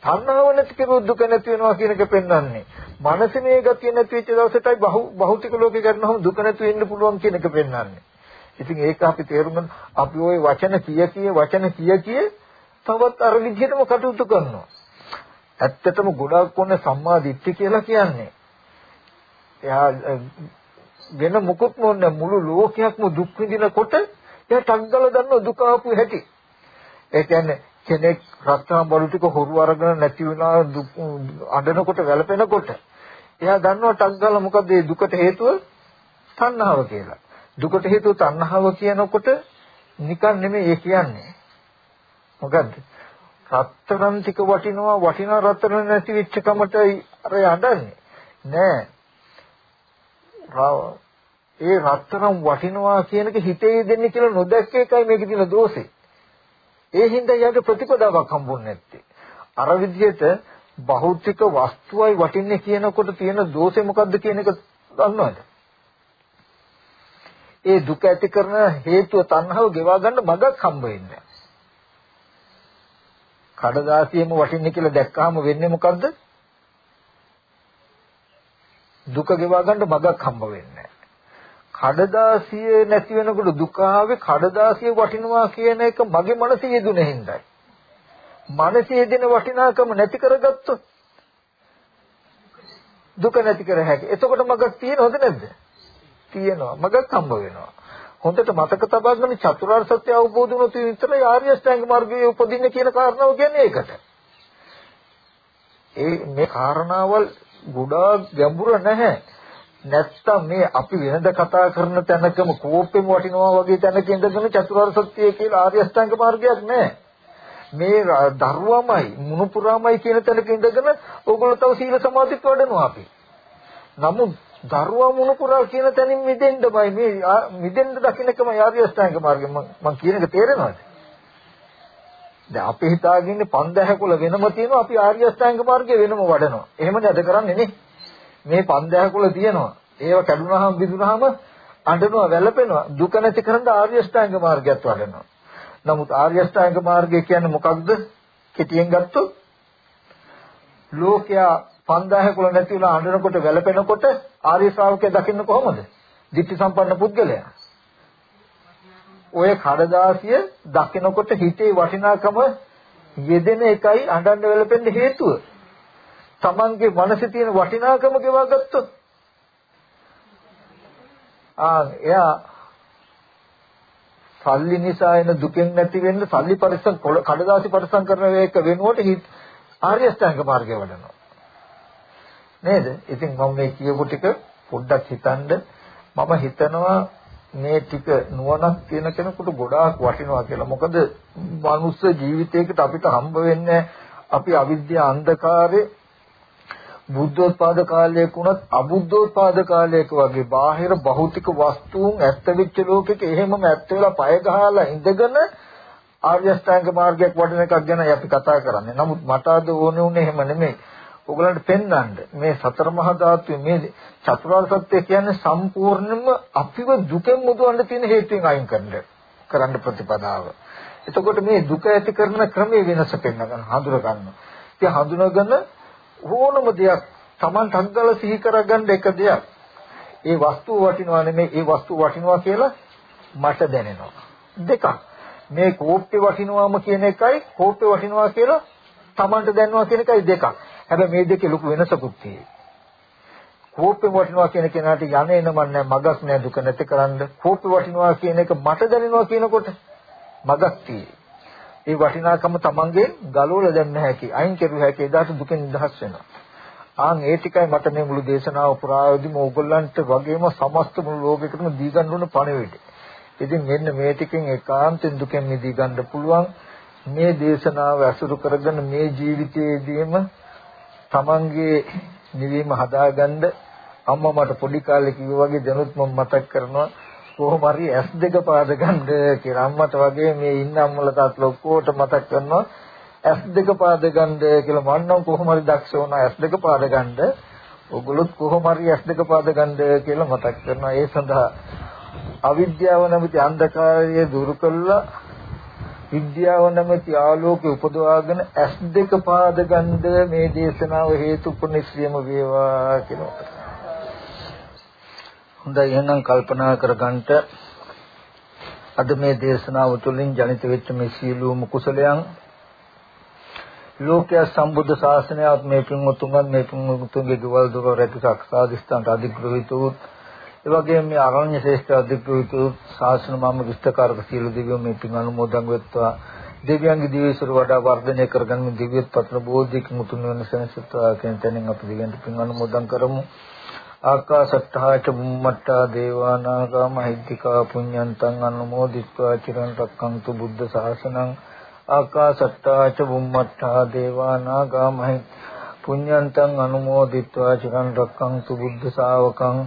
තණ්හාව නැති කෙරුවොත් දුක නැති වෙනවා කියන එක පෙන්වන්නේ. මනසේ මේ ගතිය නැති වෙච්ච දවසටයි භෞතික ලෝකේ ගන්නවම දුක නැති වෙන්න පුළුවන් කියන එක පෙන්වන්නේ. ඉතින් ඒක අපි තේරුම් ගන්න අපි ওই වචන කිය කිය වචන කිය කිය තවත් අර විදිහටම කටයුතු කරනවා. ඇත්තටම ගොඩාක් ඕනේ සම්මා දිට්ඨි කියලා කියන්නේ. එයා වෙන මොකුත් නොන්නේ මුළු ලෝකයක්ම දුක් විඳිනකොට එයා ටග්ගල දන්න දුක ආපු හැටි. ඒ කියන්නේ කෙනෙක් රත්තරන් බඩු ටික හොරු අරගෙන නැති වෙනවා අඬනකොට වැළපෙනකොට එයා දන්නවා ටග්ගල මොකද මේ දුකට හේතුව තණ්හාව කියලා. දුකට හේතුව තණ්හාව කියනකොට නිකන් නෙමෙයි ඒ කියන්නේ. මොකද්ද? රත්තරන් ටික වටිනවා වටිනා රත්තරන් නැති වෙච්ච කමට අර යඩන්නේ. නෑ. ඒ රත්තරන් වටිනවා කියන එක හිතේ දෙන්නේ කියලා නොදැක්ක එකයි මේකේ තියෙන දෝෂේ. ඒ හින්දා යාට ප්‍රතිපදාවක් හම්බුන්නේ නැත්තේ. අර විදිහට භෞතික වස්තුවයි වටින්නේ කියනකොට තියෙන දෝෂේ මොකද්ද කියන එක දන්නවද? ඒ දුක ඇති කරන හේතුව තණ්හාව ගෙවා ගන්න මගක් හම්බ වෙන්නේ. කඩදාසියෙම වටින්නේ කියලා දැක්කහම වෙන්නේ මොකද්ද? දුක ගෙවා ගන්න මගක් හම්බ වෙන්නේ. කඩදාසිය නැති වෙනකොට දුක ආවේ කඩදාසිය වටිනවා කියන එක මගේ මනසේ යෙදුනේ හින්දායි. මනසේ දෙන වටිනාකම නැති කරගත්තොත් දුක නැති කර හැකියි. එතකොට මගක් තියෙනවද නැද්ද? තියෙනවා. මගක් හම්බ වෙනවා. හොඳට මතක තබා ගන්න චතුරාර්ය සත්‍ය අවබෝධ වුණොත් විතරයි ආර්ය අෂ්ටාංග මාර්ගයේ උපදින්න කියන කාරණාව කියන්නේ ඒකට. ඒ මේ කාරණාවල් ගොඩාක් ගැඹුර නැහැ. නැත්තම් මේ අපි වෙනද කතා කරන තැනකම කෝපෙම වටිනවා වගේ තැනක ඉඳගෙන චතුරාර්ය සත්‍ය කියලා ආර්ය අෂ්ටාංග මාර්ගයක් නැහැ. මේ දරුවමයි මුණුපුරාමයි කියන තැනක ඉඳගෙන ඕගොල්ලෝ තව සීල සමාධිත් වඩනවා අපි. නමුත් දරුවා මුණුපුරා කියන තැනින් මිදෙන්නමයි මේ මිදෙන්න දකින්නකම ආර්ය අෂ්ටාංග මාර්ගය මම කියන එක තේරෙනවද? දැන් අපි හිතාගෙන 5000 කුල වෙනම තියෙනවා අපි ආර්ය අෂ්ටාංග මාර්ගය වෙනම වඩනවා. එහෙමද අද කරන්නේ නේ? මේ 5000 කුල තියෙනවා. ඒව කැඩුනහම බිඳුනහම අඬනවා වැළපෙනවා. දුක නැති කරන් ආර්ය අෂ්ටාංග මාර්ගයත් වඩනවා. නමුත් ආර්ය අෂ්ටාංග මාර්ගය කියන්නේ මොකක්ද? කෙටියෙන් ගත්තොත් ලෝකයා 5000 කුල නැති වෙලා අඬනකොට වැළපෙනකොට ආර්ය ශ්‍රාවකයා දකින්න කොහොමද? ditthi සම්පන්න පුද්ගලයා. ඔය කඩදාසිය දකිනකොට හිතේ වටිනාකම යෙදෙන එකයි අඬන්න වැළපෙන්න හේතුව. Tamange මනසේ තියෙන වටිනාකම ගෙවා ගත්තොත් ආ එයා සල්ලි නිසා එන දුකෙන් නැති වෙන්න සල්ලි පරිස්සම් කඩදාසි පරිස්සම් කරන එක වෙනුවට ආර්ය අෂ්ටාංග මාර්ගය වඩනවා. නේද? ඉතින් මම මේ කියපු ටික පොඩ්ඩක් හිතනද මම හිතනවා මේ ටික නුවණක් තියෙන කෙනෙකුට ගොඩාක් වටිනවා කියලා. මොකද මනුස්ස ජීවිතයකට අපිට හම්බ වෙන්නේ අපි අවිද්‍යා අන්ධකාරේ බුද්ධෝත්පාද කාලයක උනත් අබුද්ධෝත්පාද කාලයක වගේ බාහිර භෞතික වස්තුන් ඇත්ත වෙච්ච ලෝකෙක එහෙමම ඇත්ත වෙලා පය ගහලා ඉඳගෙන ආර්ය අෂ්ටාංග මාර්ගයක් වඩන එකක් ගැන අපි කතා කරන්නේ. නමුත් මට අද ඕනේ උනේ එහෙම නෙමෙයි. ඔයගලන්ට පෙන්වන්න මේ සතර මහා ධාතු මේ චතුරාර්ය සත්‍ය කියන්නේ සම්පූර්ණයෙන්ම අපිව දුකෙන් මුදවන්න තියෙන හේතුන් අයින් කරන්න කරන්න ප්‍රතිපදාව. එතකොට මේ දුක ඇති කරන ක්‍රමයේ වෙනස පෙන්වගන්න හඳුර ගන්න. ඉතින් හඳුනගෙන ඕනම දෙයක් Taman තංගල සිහි කරගන්න එක දෙයක්. ඒ වස්තුව වටිනවා නෙමෙයි ඒ වස්තුව වටිනවා කියලා මට දැනෙනවා. දෙකක්. මේ කෝප්පේ වටිනවාම කියන එකයි කෝප්පේ වටිනවා කියලා Tamanට දැනනවා කියන එකයි දෙකක්. හැබැයි මේ දෙකේ ලොකු වෙනසකුත් තියෙනවා. කෝපේ වටිනවා කියන කෙනාට යන එන මන්නේ මගක් නෑ දුක නැති කරන්න. කෝපේ වටිනවා කියන එක මට දැනෙනවා කියනකොට මගක් තියෙයි. ඒ වටිනාකම තමන්ගේ ගලවලා දැම්ම හැකි. අයින් කෙරුව හැකි. එදාට දුකෙන් නිදහස් වෙනවා. ආන් ඒ ටිකයි මට මේ මුළු දේශනාව පුරාවදිම ඕගොල්ලන්ට වගේම සමස්ත මුළු ලෝකෙකටම දී ගන්න ඕන පණිවිඩය. ඉතින් මෙන්න මේ ටිකෙන් ඒකාන්තයෙන් දුකෙන් මිදී ගන්න පුළුවන්. මේ දේශනාව අසුරු කරගෙන මේ ජීවිතයේදීම තමන්ගේ නිවීම හදාගන්න අම්මා මට පොඩි කාලේ කිව්වා වගේ දැනුත් මම මතක් කරනවා කොහොම හරි S2 පාද ගන්න කියලා අම්මට වගේ මේ ඉන්න අම්මලා තාත්තලා ඔක්කොට මතක් කරනවා S2 පාද ගන්න කියලා මම නම් කොහොම හරි දක්ෂ වුණා S2 පාද ගන්න ඔගොල්ලොත් කොහොම හරි S2 පාද ගන්න කියලා මතක් කරනවා. ඒ සඳහා අවිද්‍යාව නැමැති අන්ධකාරය දුරු කළා. විද්‍යාව නැමැති ආලෝකය උපදවාගෙන ඇස් දෙක පාද ගන්න මේ දේශනාව හේතු පුනිශ්‍රියම වේවා කියලා. හොඳයි. එහෙනම් කල්පනා කරගන්නට අද මේ දේශනාව තුළින් ජනිත වෙච්ච මේ සීලූම කුසලයන් ලෝකයේ සම්බුද්ධ ශාසනයත් මේ පින්වතුන්ගත් මේ පින්වතුන්ගේ ගෙවල් දොර රැකී සක්සාදිස්ථානට අධිග්‍රහිත වූ ඒ වගේම මේ අරණ්‍ය ශ්‍රේෂ්ඨ අධිග්‍රහිත වූ ශාසන මම විස්තරකාරක සියලු දෙවියෝ මේ පින් අනුමෝදන් වෙත්වා. දෙවියන්ගේ දිවිසුර වඩා වර්ධනය කරගන්න දිව්‍යත් පතන බෝධික මුතුන් වෙන සෙනසුත්වා කියන තැනින් අපි දිගට පින් අනුමෝදන් කරමු. ආකාශත්තා ච බුම්මත්තා දේවා නාග මහිද්దికා පුඤ්ඤන්තං අනුමෝදිත්වා චිරන් රක්කන්තු බුද්ධ ශාසනං. ආකාශත්තා ච බුම්මත්තා දේවා නාග පුඤ්ඤන්තං අනුමෝදිත්වා චිරන් රක්කන්තු බුද්ධ ශාවකං.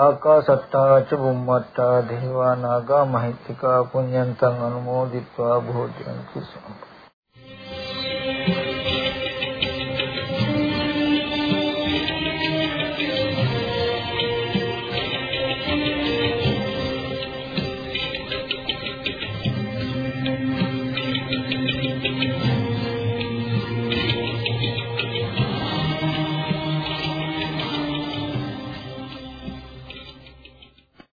ආකාශත්තා ච බුම්මත්තා දේවා නාග මහිද්దికා පුඤ්ඤන්තං අනුමෝදිත්වා භෝධියං කුසං